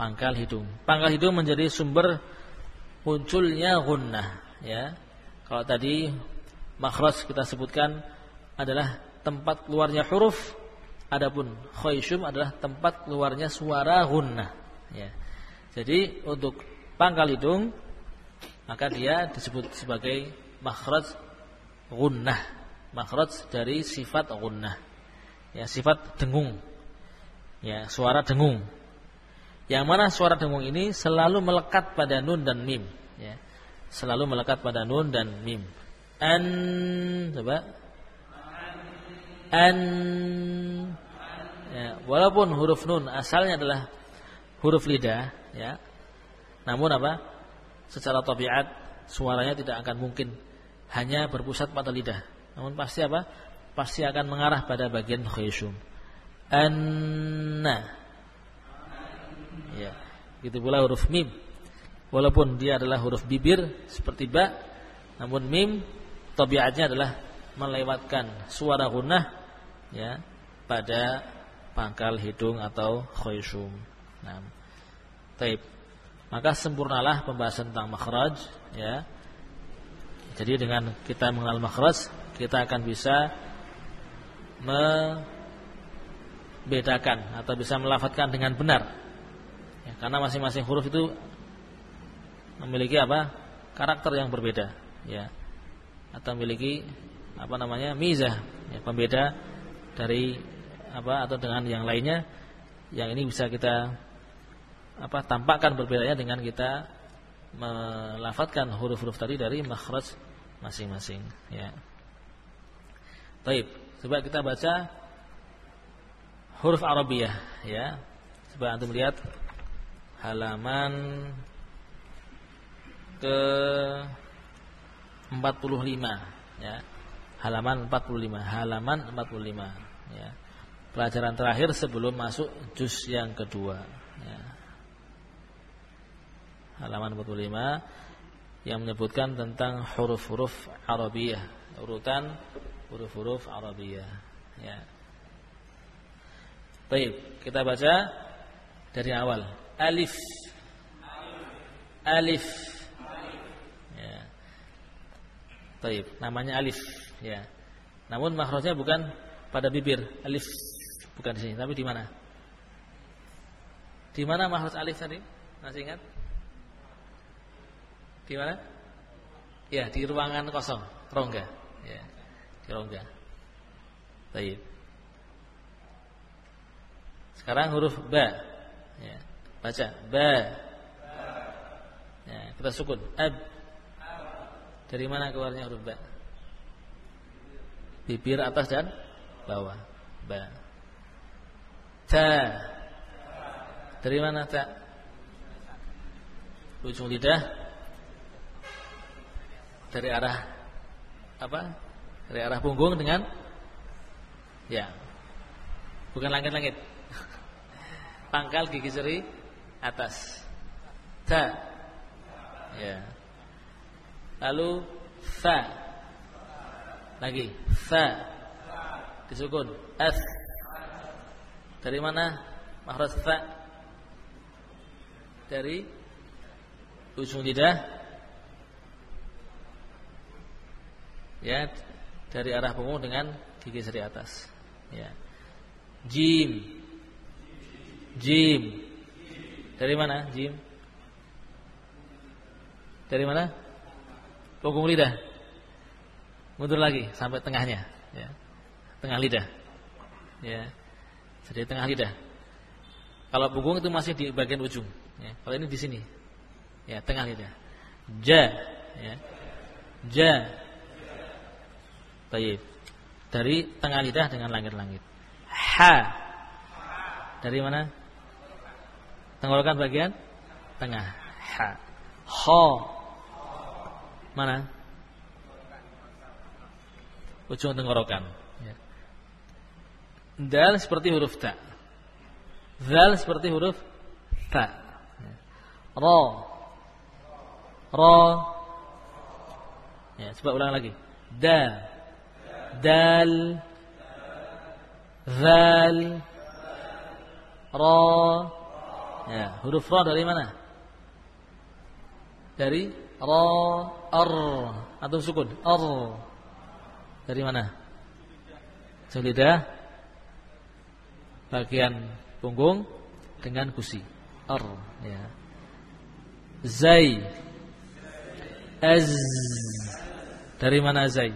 pangkal hidung. Pangkal hidung menjadi sumber munculnya gunnah, ya. Kalau tadi makhraj kita sebutkan adalah tempat keluarnya huruf Adapun khayshum adalah tempat keluarnya suara gunnah. Ya. Jadi untuk pangkal hidung maka dia disebut sebagai makhraj gunnah. Makhraj dari sifat gunnah. Ya, sifat dengung. Ya, suara dengung. Yang mana suara dengung ini selalu melekat pada nun dan mim, ya. Selalu melekat pada nun dan mim. An coba an ya, walaupun huruf nun asalnya adalah huruf lidah ya. Namun apa? Secara tabiat suaranya tidak akan mungkin hanya berpusat pada lidah. Namun pasti apa? Pasti akan mengarah pada bagian khayshum anna ya gitu pula huruf mim. Walaupun dia adalah huruf bibir seperti ba namun mim tabiatnya adalah melewatkan suara gunnah ya pada pangkal hidung atau khayshum. Nah, taib. Maka sempurnalah pembahasan tentang makhraj ya. Jadi dengan kita mengenal makhraj, kita akan bisa membedakan atau bisa melafatkan dengan benar. Ya, karena masing-masing huruf itu memiliki apa? karakter yang berbeda, ya. Atau memiliki apa namanya? mizah, ya, pembeda dari apa atau dengan yang lainnya yang ini bisa kita apa tampakkan berbedanya dengan kita melafatkan huruf-huruf tadi dari makhraj masing-masing ya. Baik, coba kita baca huruf Arabiyah ya. Coba antum lihat halaman ke 45 ya halaman 45 halaman 45 ya. Pelajaran terakhir sebelum masuk juz yang kedua. Ya. halaman 45 yang menyebutkan tentang huruf-huruf Arabiyah. Urutan huruf-huruf Arabiyah. Ya. Baik, kita baca dari awal. Alif. Alif. Ya. Baik, namanya alif ya. Namun makhrajnya bukan pada bibir, alif bukan di sini, tapi di mana? Di mana makhraj alif tadi? Masih ingat? Di mana? Ya, di ruangan kosong, rongga. Ya, di rongga. Baik. Sekarang huruf ba. Ya, baca ba. Ya, kita sukun. Ab. Dari mana keluarnya huruf ba? Bibir atas dan bawah. Ba. Ta. Dari mana ta? Ujung lidah dari arah apa? Dari arah punggung dengan ya. Bukan langit-langit. Pangkal gigi seri atas. Ta. Ya. Lalu fa. Lagi fa. Disukun. F. Dari mana? Makhraj fa. Dari ujung lidah ya dari arah punggung dengan gigi seri atas ya jim jim dari mana jim dari mana punggung lidah mundur lagi sampai tengahnya ya. Tengah lidah ya. Jadi tengah lidah. Kalau punggung itu masih di bagian ujung ya. Kalau ini di sini ya tengah lidah. Ja ya. Ja. Baik. Dari tengah lidah dengan langit-langit. Ha. Dari mana? Tenggorokan bagian tengah. Ha. Ho. Mana ujung tenggorokan ya. dal seperti huruf ta zal seperti huruf ta ya. ro Ra. Ya, coba ulang lagi. Da. Dal. Zal. Ra. Ya, huruf ra dari mana? Dari ra, ar atau sukun. Ar. Dari mana? Lidah bagian punggung dengan gusi. Ar, ya. Zai Az Dari mana Zai?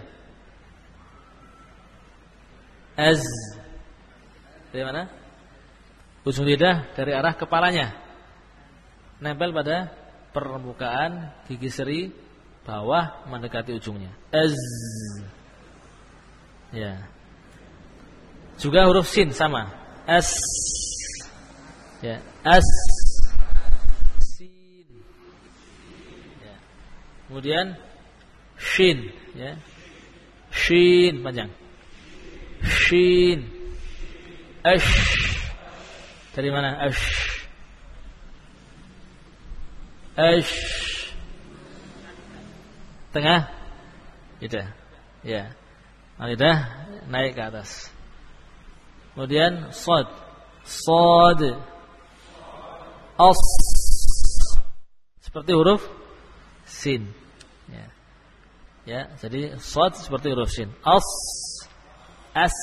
Az Dari mana? Ujung lidah dari arah kepalanya Nempel pada permukaan gigi seri bawah mendekati ujungnya Az Ya Juga huruf sin sama As Ya As Kemudian shin ya. Shin panjang. Shin. Ash. Dari mana? Ash. Ash. Tengah. Lidah. Ya. Nah, lidah naik ke atas. Kemudian sod. Sod. As. Seperti huruf sin. Ya. Ya, jadi sod seperti huruf sin. As as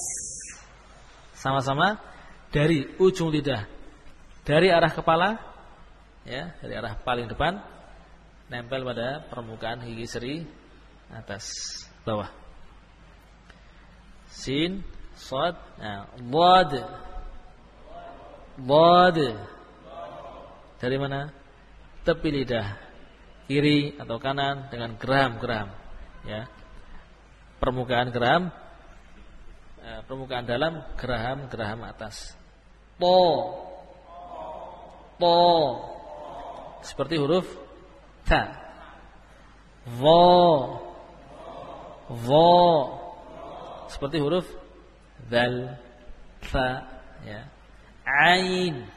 sama-sama dari ujung lidah dari arah kepala ya, dari arah paling depan nempel pada permukaan gigi seri atas bawah. Sin, nah, bod. Bod. Dari mana? Tepi lidah. Kiri atau kanan dengan geram-geram ya. Permukaan geram permukaan dalam geraham-geraham atas. Po. Po. Seperti huruf ta. Vo. Vo seperti huruf dal fa ya ain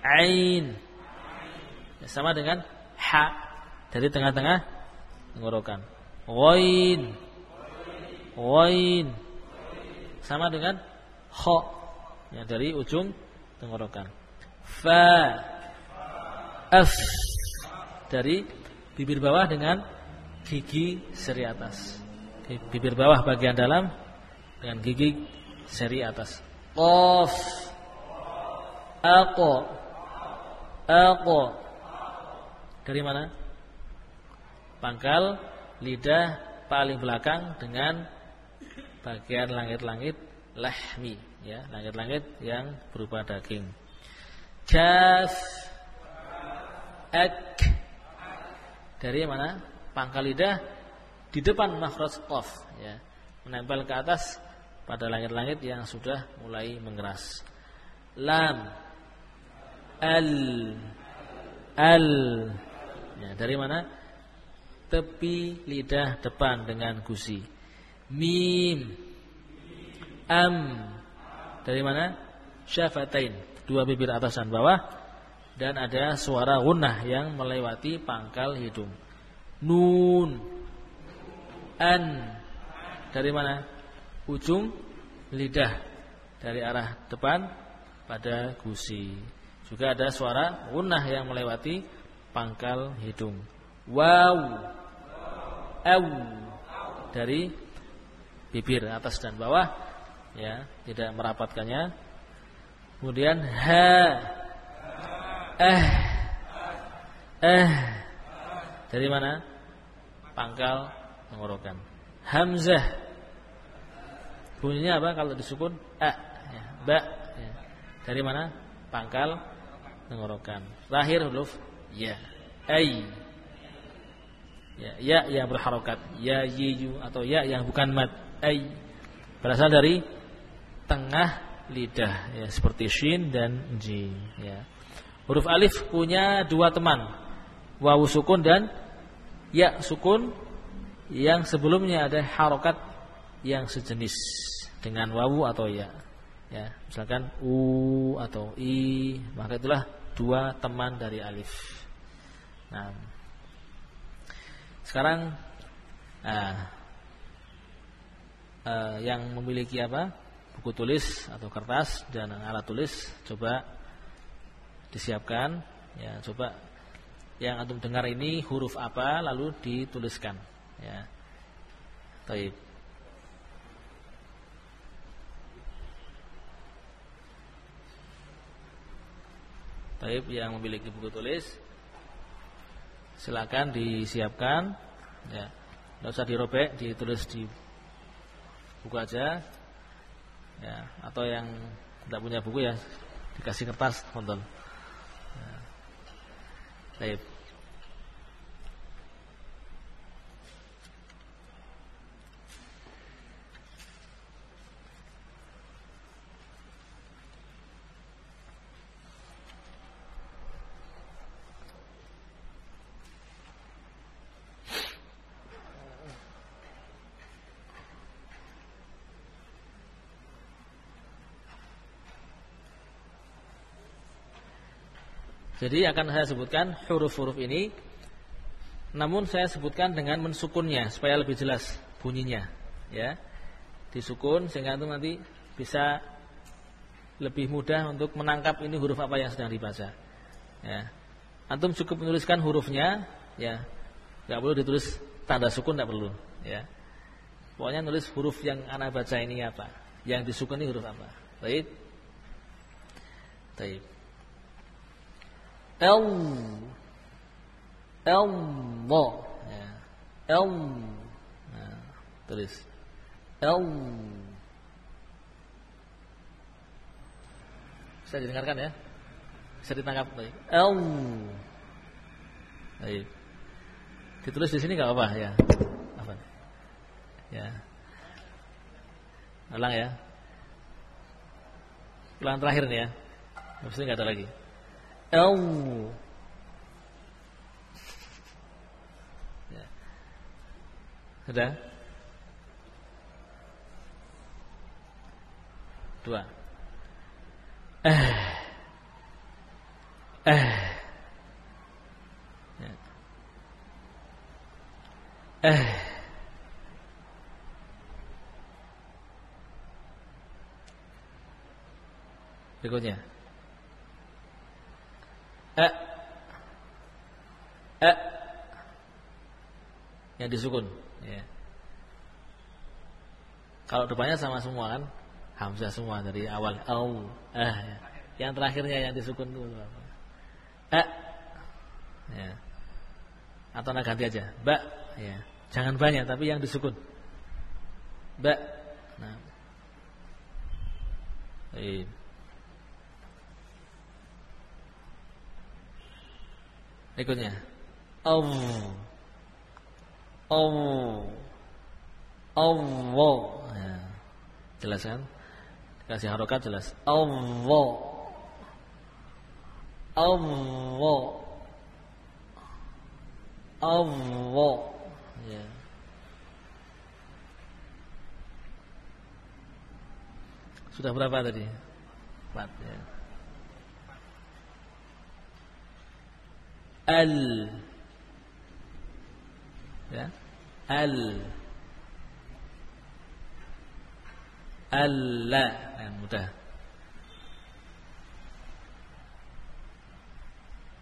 ain sama dengan ha dari tengah-tengah tenggorokan. Wain. Wain. Sama dengan ho ya dari ujung tenggorokan. Fa. F dari bibir bawah dengan gigi seri atas. Bibir bawah bagian dalam dengan gigi seri atas. Qaf. Aqo. Aqo. Dari mana? Pangkal lidah paling belakang dengan bagian langit-langit lahmi ya, langit-langit yang berupa daging. Kaf ak dari mana? Pangkal lidah di depan makhraj qaf ya, menempel ke atas pada langit-langit yang sudah mulai mengeras. Lam al al ya, dari mana? Tepi lidah depan dengan gusi. Mim am dari mana? Syafatain, dua bibir atas dan bawah dan ada suara gunnah yang melewati pangkal hidung. Nun an dari mana? Ujung lidah dari arah depan pada gusi. Juga ada suara gunnah yang melewati pangkal hidung. Wow. Aw. Dari bibir atas dan bawah ya, tidak merapatkannya. Kemudian ha. Eh. Eh. Dari mana? Pangkal tenggorokan. Hamzah. Bunyinya apa kalau disukun? A. Ya. Ba. Ya. Dari mana? Pangkal tenggorokan. Terakhir huruf ya. Ai. Ya, ya yang berharokat. Ya yiyu atau ya yang bukan mat. Ai. Berasal dari tengah lidah ya seperti shin dan jim ya. Huruf alif punya dua teman. Wawu sukun dan ya sukun yang sebelumnya ada harokat yang sejenis dengan wawu atau ya. Ya, misalkan u atau i, maka itulah dua teman dari alif. Nah, sekarang nah, uh, yang memiliki apa buku tulis atau kertas dan alat tulis coba disiapkan. Ya, coba yang antum dengar ini huruf apa lalu dituliskan. Ya, Taib. Taib yang memiliki buku tulis silakan disiapkan ya. Tidak usah dirobek, ditulis di buku aja. Ya, atau yang tidak punya buku ya dikasih kertas nonton. Ya. Taib. Jadi akan saya sebutkan huruf-huruf ini namun saya sebutkan dengan mensukunnya supaya lebih jelas bunyinya ya. Disukun sehingga itu nanti bisa lebih mudah untuk menangkap ini huruf apa yang sedang dibaca. Ya. Antum cukup menuliskan hurufnya ya. Enggak perlu ditulis tanda sukun enggak perlu ya. Pokoknya nulis huruf yang anak baca ini apa. Yang disukun ini huruf apa. Baik. Baik. El Allah ya. El nah, tulis El Bisa didengarkan ya? Bisa ditangkap baik. El Baik. Ditulis di sini nggak apa ya. Apa? Ya. Ulang ya. Ulang terakhir nih ya. Habis ini nggak ada lagi L 五，好的，对，哎，哎，哎。别勾劲。E, E, Yang disukun. Ya. Iya. Kalau depannya sama semua kan? Hamzah semua dari awal. Au. Ah. Ya. Yang terakhirnya yang disukun dulu. apa? Ya. Atau nak ganti aja. Ba. Ya. Jangan banyak tapi yang disukun. Ba. Nah. Baik. Berikutnya. Aw. Aw. Allah. Ya. Jelas kan? Kasih harokat jelas. Allah. Allah. Allah. Ya. Sudah berapa tadi? Empat ya. ال. ال. ال. يعني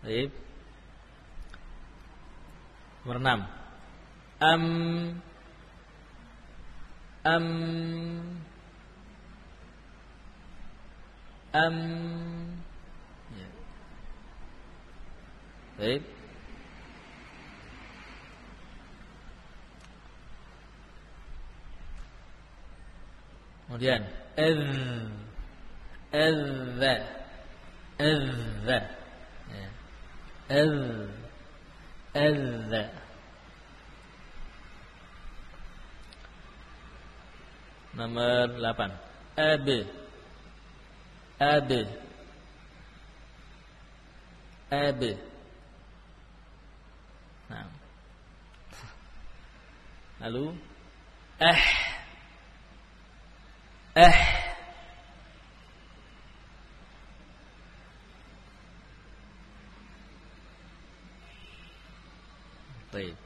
طيب. نمبر 6 نعم. ام أم. أم. أم. Baik. Kemudian ed ed ya. ed ed Nomor 8 Ab Ab Ab Nah Lalu Eh Eh Baik.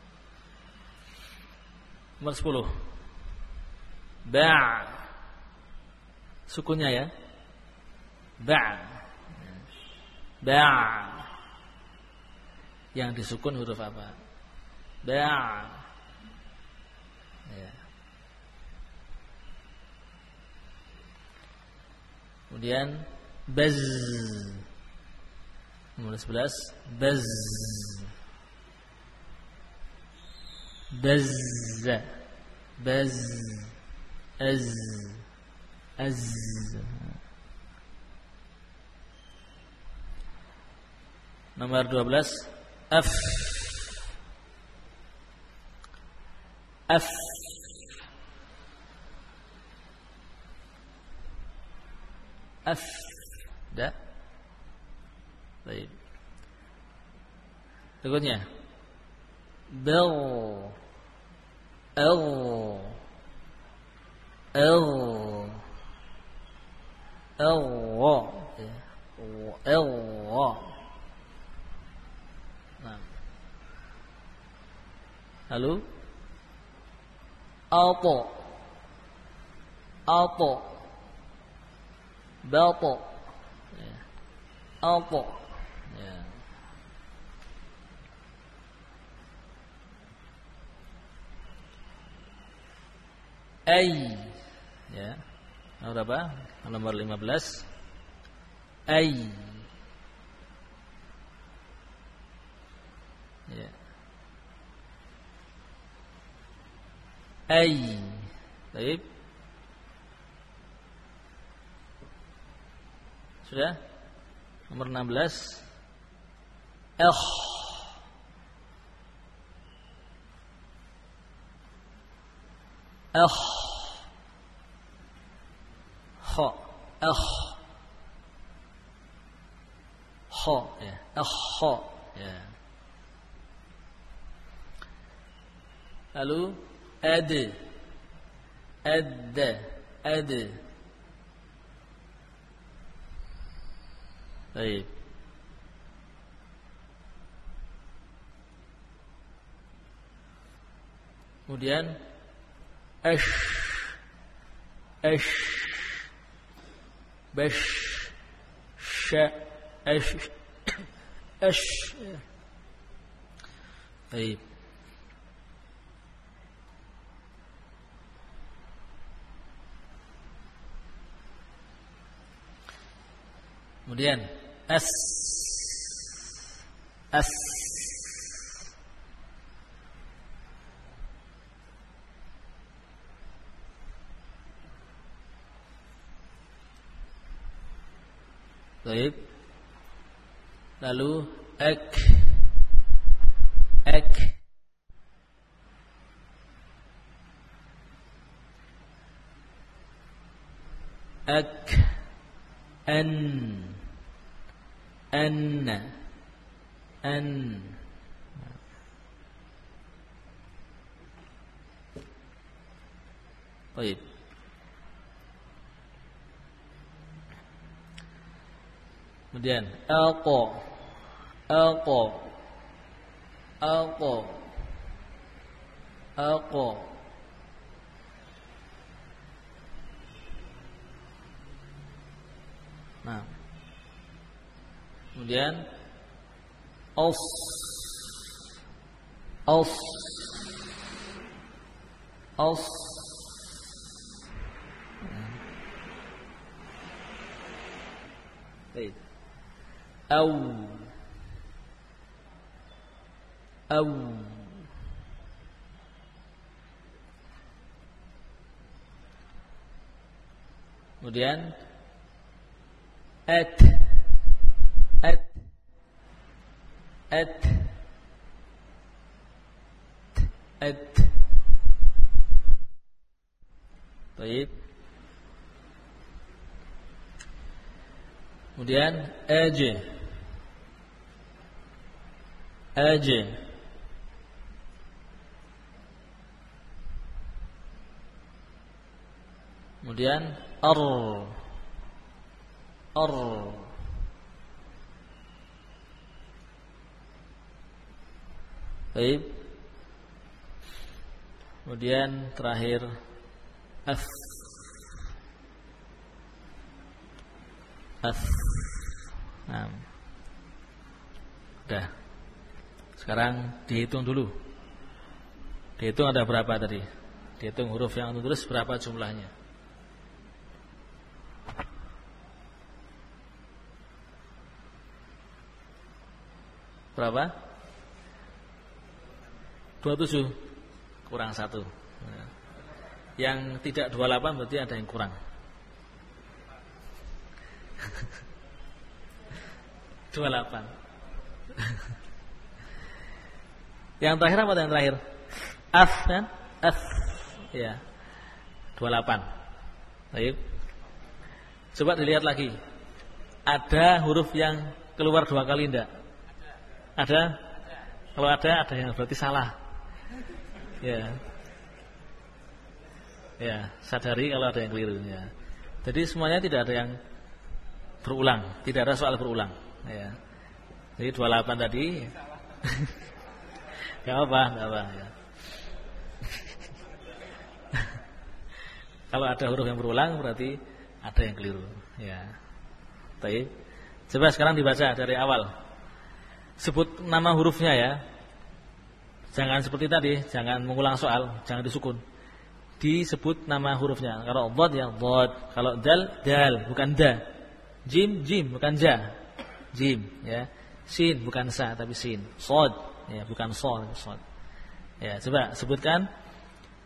Nomor 10. Ba' Sukunnya ya. Ba' Ba' Yang disukun huruf apa? Ba' Kemudian baz. Nomor 11 baz. Baz. Baz. Az. Az. Nomor 12 af. Af afda. Baik. Berikutnya. Bel. El el el el Nah. Lalu. Apo Apo Bato ya. Ya. Ay ya. Nomor berapa? Nomor 15 Ay Ya Ay Baik Sudah? Nomor 16 Eh Eh Kha Eh Kha ya Eh Kha ya Lalu Ad Ad Ad Baik. Kemudian ash. Ash. Bash. Sha. Ash. Ash. Baik. Kemudian S, S, Baik. Lalu ek. Ek. Ek. N an an Baik. Kemudian alqa alqa alqa alqa Nah. Kemudian os os os Baik. Au. Au. Kemudian at at at Baik. Kemudian aj aja kemudian ar ar Baik. Kemudian terakhir as as. Nah. Udah. Sekarang dihitung dulu. Dihitung ada berapa tadi? Dihitung huruf yang tulis berapa jumlahnya? Berapa? 27 kurang satu. Yang tidak 28 berarti ada yang kurang. Dua delapan. Yang terakhir apa yang terakhir? Af kan? Af. Ya. 28. Baik. Coba dilihat lagi. Ada huruf yang keluar dua kali enggak? Ada? Kalau ada, ada yang berarti salah. Ya. Ya, sadari kalau ada yang keliru ya. Jadi semuanya tidak ada yang berulang, tidak ada soal berulang, ya. Jadi 28 tadi Gak apa, gak apa ya. Kalau ada huruf yang berulang berarti ada yang keliru. Ya. Baik. Coba sekarang dibaca dari awal. Sebut nama hurufnya ya. Jangan seperti tadi, jangan mengulang soal, jangan disukun. Disebut nama hurufnya. Kalau dhad ya dhad, kalau dal dal, bukan da. Jim jim, bukan ja. Jim ya. Sin bukan sa tapi sin. Sod ya bukan sol sol ya coba sebutkan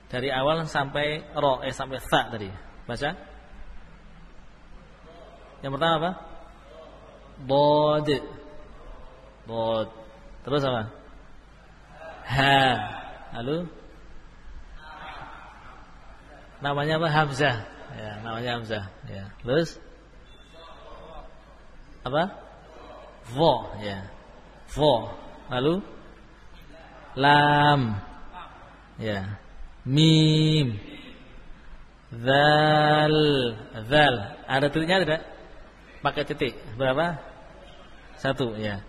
dari awal sampai ro eh sampai sa tadi baca yang pertama apa bod bod terus apa ha. Lalu? Namanya apa? Hamzah. Ya namanya hamzah. Ya. Terus? Apa? Vo. Ya. Vo. Lalu? Lam. Ya. Mim. Zal. Zal. Ada titiknya tidak? Pakai titik. Berapa? Satu. Ya.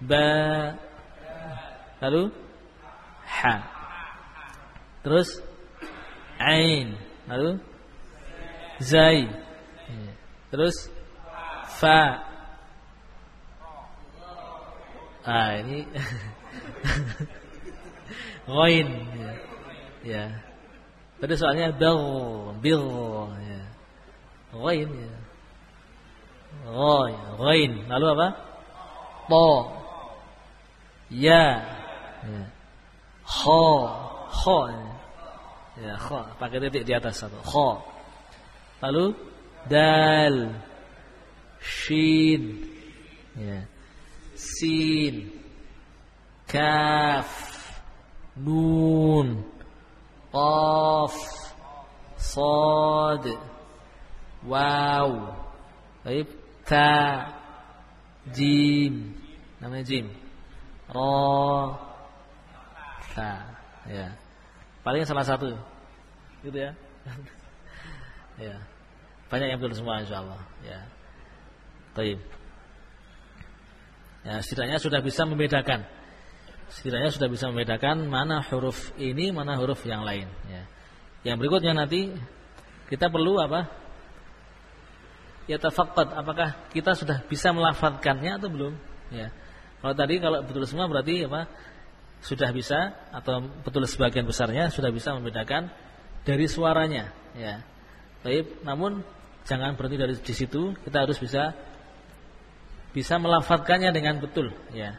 Ba. Lalu ha terus ain lalu zai terus fa ah ini Ghain ya. Tadi soalnya bil bil ya. Ghain ya. Ghain, ghain. Lalu apa? To. Ya. ya. Kha, kha. Ya, kha. Pakai titik di atas satu. Kha. Lalu dal. shin. Ya. Sin. Kaf. Nun. Qaf. Sad. Waw. Baik. Ta. Jim. Namanya jim. Ro ta ya paling salah satu gitu ya ya banyak yang betul semua insyaallah ya Taib. Ya, setidaknya sudah bisa membedakan. Setidaknya sudah bisa membedakan mana huruf ini, mana huruf yang lain. Ya. Yang berikutnya nanti kita perlu apa? Ya tafaqqad, apakah kita sudah bisa melafadzkannya atau belum? Ya. Kalau tadi kalau betul semua berarti apa? Sudah bisa atau betul sebagian besarnya sudah bisa membedakan dari suaranya. Ya. Baik, namun jangan berhenti dari di situ. Kita harus bisa bisa melafadzkannya dengan betul ya.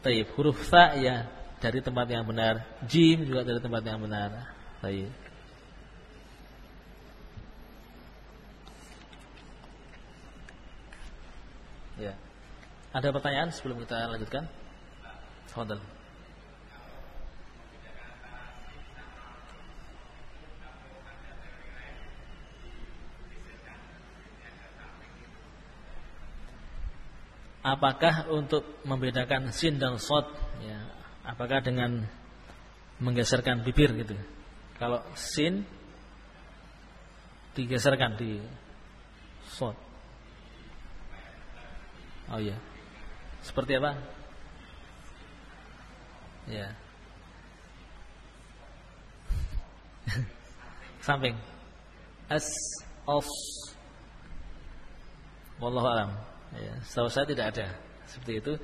Taib huruf sa ya dari tempat yang benar, jim juga dari tempat yang benar. Taib. Ya. Ada pertanyaan sebelum kita lanjutkan? Fadal. Apakah untuk membedakan sin dan sod? Ya apakah dengan menggeserkan bibir gitu? Kalau sin digeserkan di sod. Oh iya. Seperti apa? Ya. Samping. As of. Wallahu alam Ya, setahu saya tidak ada seperti itu.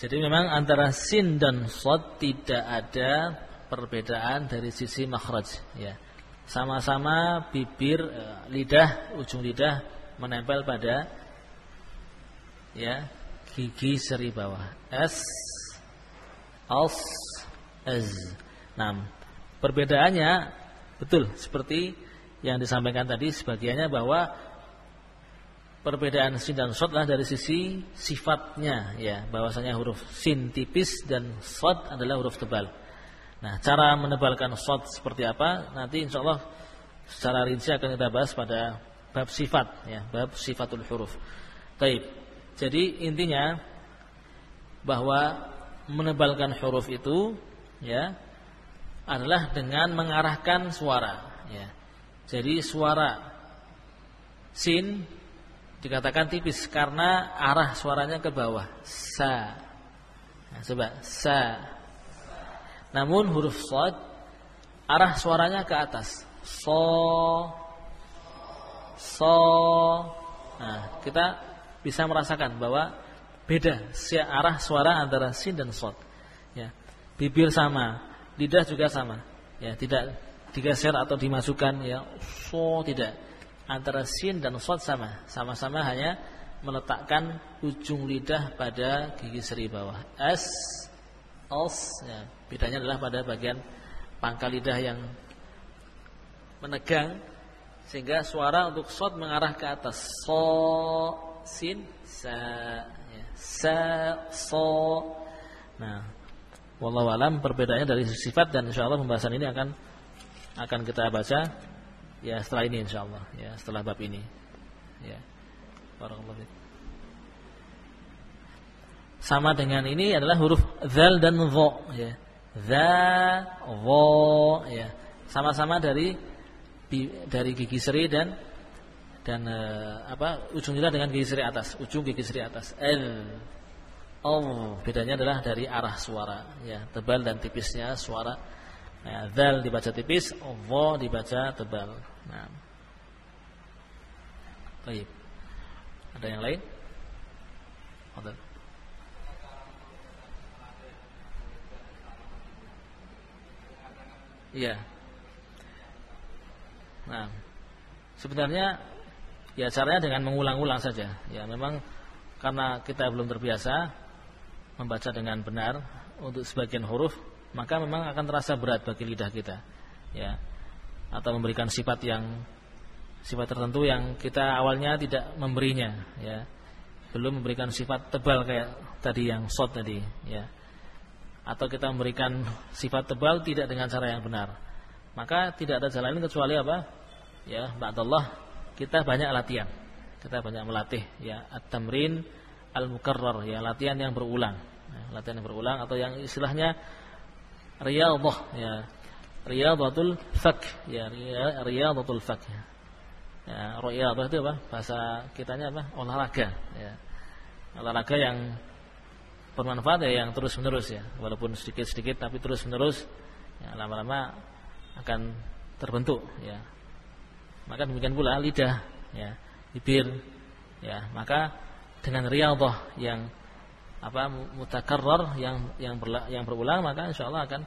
Jadi memang antara sin dan sod tidak ada perbedaan dari sisi makhraj. Ya, sama-sama bibir, eh, lidah, ujung lidah menempel pada ya gigi seri bawah. S, os, z. Nah, perbedaannya betul seperti yang disampaikan tadi sebagiannya bahwa perbedaan sin dan sod adalah dari sisi sifatnya ya bahwasanya huruf sin tipis dan sod adalah huruf tebal. Nah, cara menebalkan sod seperti apa nanti insya Allah secara rinci akan kita bahas pada bab sifat ya, bab sifatul huruf. Taib. Jadi intinya bahwa menebalkan huruf itu ya adalah dengan mengarahkan suara ya. Jadi suara sin dikatakan tipis karena arah suaranya ke bawah. Sa. Nah, coba sa. Namun huruf sod arah suaranya ke atas. So. So. Nah, kita bisa merasakan bahwa beda si arah suara antara sin dan sod. Ya. Bibir sama, lidah juga sama. Ya, tidak digeser atau dimasukkan ya. So tidak antara sin dan sod sama, sama-sama hanya meletakkan ujung lidah pada gigi seri bawah. S, os, ya, bedanya adalah pada bagian pangkal lidah yang menegang sehingga suara untuk sod mengarah ke atas. So, sin, sa, ya. sa, so. Nah, wallahu alam perbedaannya dari sifat dan insyaallah pembahasan ini akan akan kita baca Ya setelah ini insya Allah Ya setelah bab ini. Ya. Barakallahu Sama dengan ini adalah huruf Zal dan Vo ya. Za Vo ya. Sama-sama dari Dari gigi seri dan Dan uh, apa ujung lidah dengan gigi seri atas. Ujung gigi seri atas. L Oh bedanya adalah dari arah suara ya. Tebal dan tipisnya suara Ya, zal dibaca tipis, vo dibaca tebal. Nah. Baik. Ada yang lain? Ada. Iya. Nah, sebenarnya ya caranya dengan mengulang-ulang saja. Ya, memang karena kita belum terbiasa membaca dengan benar untuk sebagian huruf maka memang akan terasa berat bagi lidah kita ya. Atau memberikan sifat yang sifat tertentu yang kita awalnya tidak memberinya ya. Belum memberikan sifat tebal kayak tadi yang shot tadi ya. Atau kita memberikan sifat tebal tidak dengan cara yang benar. Maka tidak ada jalan lain kecuali apa? Ya ba'dallah kita banyak latihan. Kita banyak melatih ya. At-tamrin al-mukarrar ya. Latihan yang berulang ya, latihan yang berulang atau yang istilahnya riyadhah ya riyadhatul fak ya riyadhatul fak ya Ya, riyadhah itu apa? Bahasa kitanya apa? Olahraga, ya. Olahraga yang bermanfaat ya yang terus-menerus ya. Walaupun sedikit-sedikit tapi terus-menerus ya lama-lama akan terbentuk ya. Maka demikian pula lidah ya, bibir ya. Maka dengan riyadhah yang apa mutakarrar yang yang berla, yang berulang maka insyaallah akan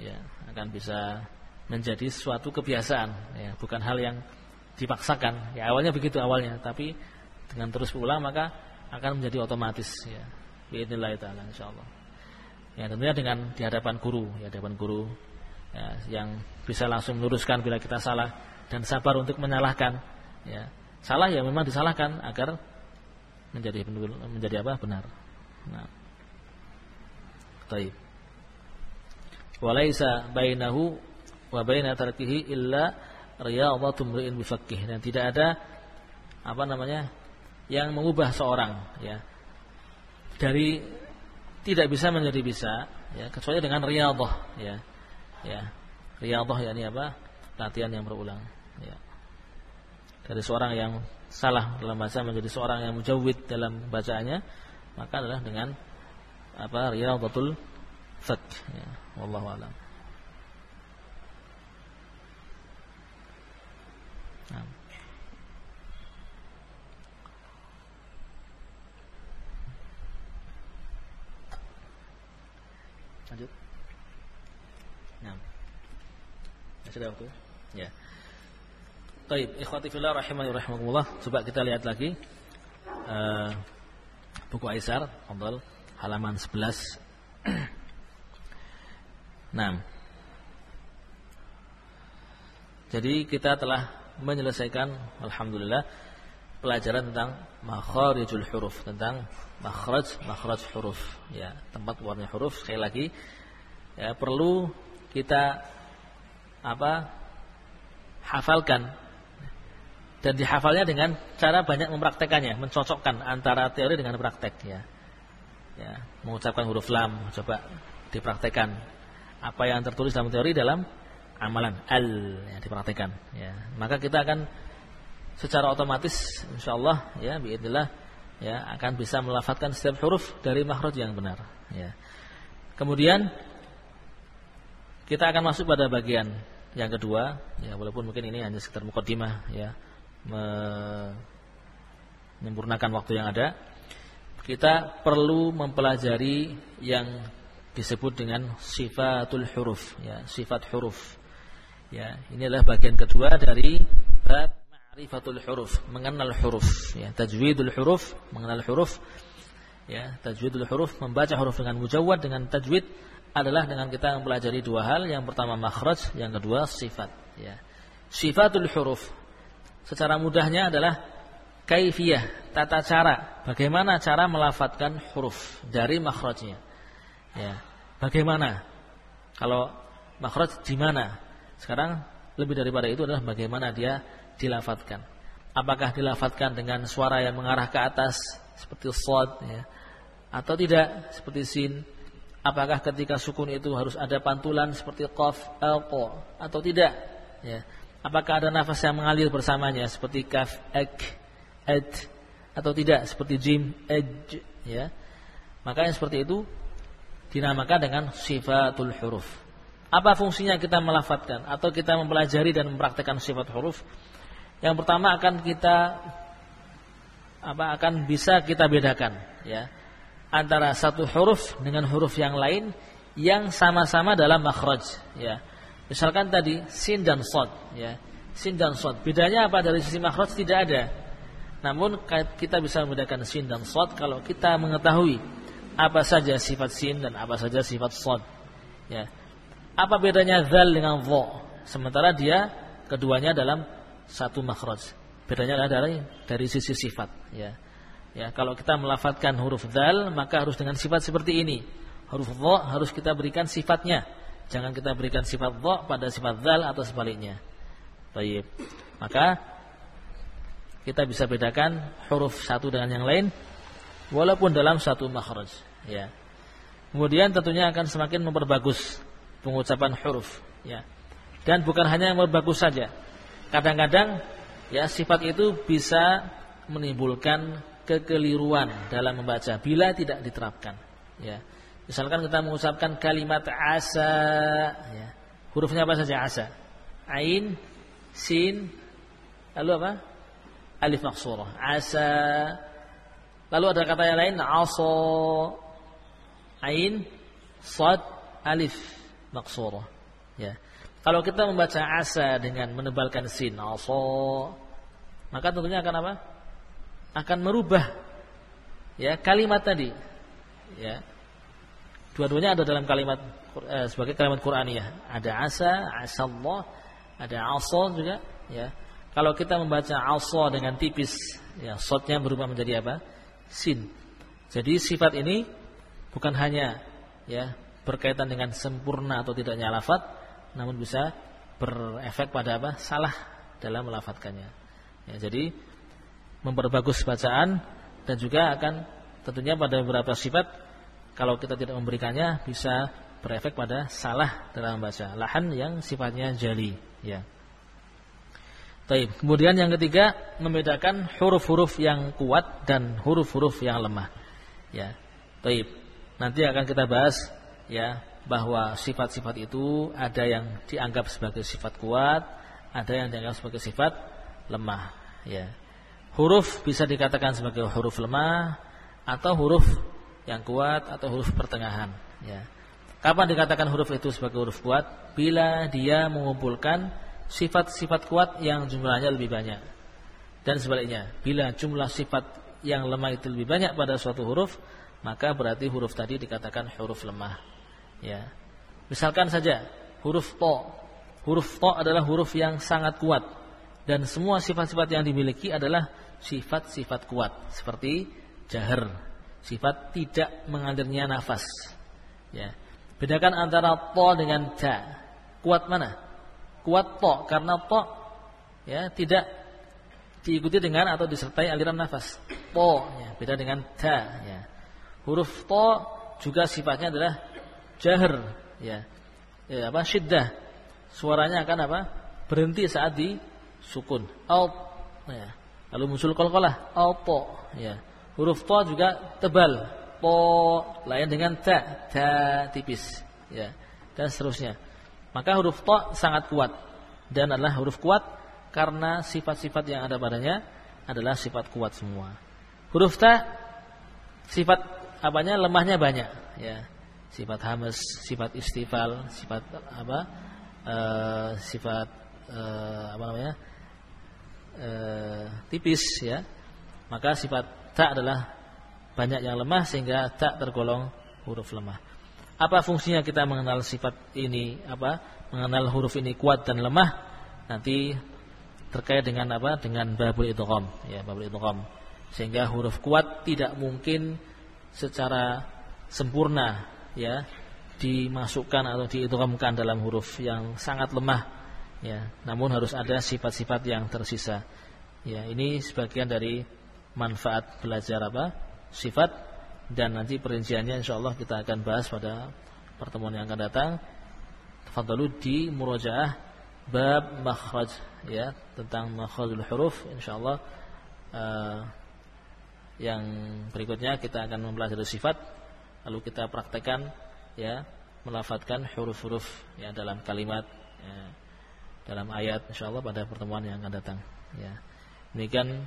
ya akan bisa menjadi suatu kebiasaan ya bukan hal yang dipaksakan. Ya awalnya begitu awalnya, tapi dengan terus berulang maka akan menjadi otomatis ya. Bismillah taala insyaallah. Ya tentunya dengan di hadapan guru, ya di hadapan guru ya, yang bisa langsung meluruskan bila kita salah dan sabar untuk menyalahkan ya. Salah ya memang disalahkan agar menjadi menjadi apa? benar. Nah. Baik. Walaisa bainahu wa baina tarkihi illa riyadhatu mri'in bifaqqih dan tidak ada apa namanya yang mengubah seorang ya. Dari tidak bisa menjadi bisa ya kecuali dengan riyadhah ya. Ya. Riyadhah yakni apa? Latihan yang berulang ya. Dari seorang yang salah dalam bahasa menjadi seorang yang mujawid dalam bacaannya maka adalah dengan apa riyadhatul fat ya wallahu alam. Lanjut. Nah. Ya, sudah waktu. Ya. Baik, ikhwati fillah rahimani rahimakumullah. Coba kita lihat lagi uh, buku Aisar, Fadal, halaman 11. nah. Jadi kita telah menyelesaikan alhamdulillah pelajaran tentang makharijul huruf tentang makhraj makhraj huruf ya tempat keluarnya huruf sekali lagi ya perlu kita apa hafalkan dan dihafalnya dengan cara banyak mempraktekannya mencocokkan antara teori dengan praktek ya. Ya mengucapkan huruf lam coba dipraktekkan apa yang tertulis dalam teori dalam amalan al ya, diperhatikan ya. Maka kita akan secara otomatis insyaallah ya biidznillah ya akan bisa melafatkan setiap huruf dari makhraj yang benar ya. Kemudian kita akan masuk pada bagian yang kedua ya walaupun mungkin ini hanya sekitar mukadimah ya menyempurnakan waktu yang ada kita perlu mempelajari yang disebut dengan sifatul huruf ya sifat huruf Ya, ini adalah bagian kedua dari bab ma'rifatul huruf, mengenal huruf, ya, tajwidul huruf, mengenal huruf. Ya, tajwidul huruf membaca huruf dengan mujawwad dengan tajwid adalah dengan kita mempelajari dua hal, yang pertama makhraj, yang kedua sifat, ya. Sifatul huruf secara mudahnya adalah kaifiyah, tata cara, bagaimana cara melafatkan huruf dari makhrajnya. Ya. Bagaimana? Kalau makhraj di mana? Sekarang lebih daripada itu adalah bagaimana dia dilafatkan. Apakah dilafatkan dengan suara yang mengarah ke atas seperti sod ya, atau tidak seperti sin? Apakah ketika sukun itu harus ada pantulan seperti qaf, alqa atau tidak? Ya. Apakah ada nafas yang mengalir bersamanya seperti kaf, ek, ed atau tidak seperti jim, ej ya. Maka yang seperti itu dinamakan dengan sifatul huruf. Apa fungsinya kita melafatkan atau kita mempelajari dan mempraktekkan sifat huruf? Yang pertama akan kita apa akan bisa kita bedakan ya antara satu huruf dengan huruf yang lain yang sama-sama dalam makhraj ya. Misalkan tadi sin dan sod ya. Sin dan sod. Bedanya apa dari sisi makhraj tidak ada. Namun kita bisa membedakan sin dan sod kalau kita mengetahui apa saja sifat sin dan apa saja sifat sod. Ya. Apa bedanya zal dengan dha? Sementara dia keduanya dalam satu makhraj. Bedanya adalah dari, dari sisi sifat ya. Ya, kalau kita melafatkan huruf dal maka harus dengan sifat seperti ini. Huruf dha harus kita berikan sifatnya. Jangan kita berikan sifat dha pada sifat dal atau sebaliknya. Baik. Maka kita bisa bedakan huruf satu dengan yang lain walaupun dalam satu makhraj, ya. Kemudian tentunya akan semakin memperbagus pengucapan huruf, ya. Dan bukan hanya memperbagus saja. Kadang-kadang ya sifat itu bisa menimbulkan kekeliruan dalam membaca bila tidak diterapkan. Ya. Misalkan kita mengucapkan kalimat asa, ya. hurufnya apa saja asa? Ain, sin, lalu apa? Alif maksurah. Asa. Lalu ada kata yang lain aso, ain, sad, alif maksurah. Ya. Kalau kita membaca asa dengan menebalkan sin, aso, maka tentunya akan apa? akan merubah ya kalimat tadi ya dua-duanya ada dalam kalimat eh, sebagai kalimat Qur'aniyah. Ada asa asallah ada asa juga ya. Kalau kita membaca asa dengan tipis ya sotnya berubah menjadi apa? Sin. Jadi sifat ini bukan hanya ya berkaitan dengan sempurna atau tidaknya lafat namun bisa berefek pada apa? Salah dalam melafatkannya ya, jadi memperbagus bacaan dan juga akan tentunya pada beberapa sifat kalau kita tidak memberikannya bisa berefek pada salah dalam membaca lahan yang sifatnya jali ya. Taib. Kemudian yang ketiga membedakan huruf-huruf yang kuat dan huruf-huruf yang lemah. Ya. Taib. Nanti akan kita bahas ya bahwa sifat-sifat itu ada yang dianggap sebagai sifat kuat, ada yang dianggap sebagai sifat lemah, ya. Huruf bisa dikatakan sebagai huruf lemah atau huruf yang kuat atau huruf pertengahan. Ya. Kapan dikatakan huruf itu sebagai huruf kuat? Bila dia mengumpulkan sifat-sifat kuat yang jumlahnya lebih banyak. Dan sebaliknya, bila jumlah sifat yang lemah itu lebih banyak pada suatu huruf, maka berarti huruf tadi dikatakan huruf lemah. Ya. Misalkan saja huruf to. Huruf to adalah huruf yang sangat kuat dan semua sifat-sifat yang dimiliki adalah sifat-sifat kuat seperti jahar, sifat tidak mengalirnya nafas. Ya. Bedakan antara to dengan ta. Kuat mana? Kuat to karena to ya tidak diikuti dengan atau disertai aliran nafas. To ya, beda dengan ta ya. Huruf to juga sifatnya adalah jahar ya. ya apa syiddah. Suaranya akan apa? Berhenti saat di sukun. Al ya. Lalu muncul qalqalah alpo ya. Huruf to juga tebal. Po lain dengan ta, ta tipis ya. Dan seterusnya. Maka huruf to sangat kuat dan adalah huruf kuat karena sifat-sifat yang ada padanya adalah sifat kuat semua. Huruf ta sifat apanya lemahnya banyak ya. Sifat hamas, sifat istifal, sifat apa? Uh, sifat uh, apa namanya? e, tipis ya maka sifat tak adalah banyak yang lemah sehingga tak tergolong huruf lemah. Apa fungsinya kita mengenal sifat ini apa mengenal huruf ini kuat dan lemah? Nanti terkait dengan apa? Dengan babul idgham. Ya babul idgham. Sehingga huruf kuat tidak mungkin secara sempurna ya dimasukkan atau diidghamkan dalam huruf yang sangat lemah ya. Namun harus ada sifat-sifat yang tersisa. Ya ini sebagian dari manfaat belajar apa? Sifat. Dan nanti perinciannya insyaallah kita akan bahas pada pertemuan yang akan datang. Tafadhalu di murojaah bab makhraj ya tentang makhrajul huruf insyaallah uh, yang berikutnya kita akan mempelajari sifat lalu kita praktekkan ya melafatkan huruf-huruf ya dalam kalimat ya dalam ayat insyaallah pada pertemuan yang akan datang ya. Demikian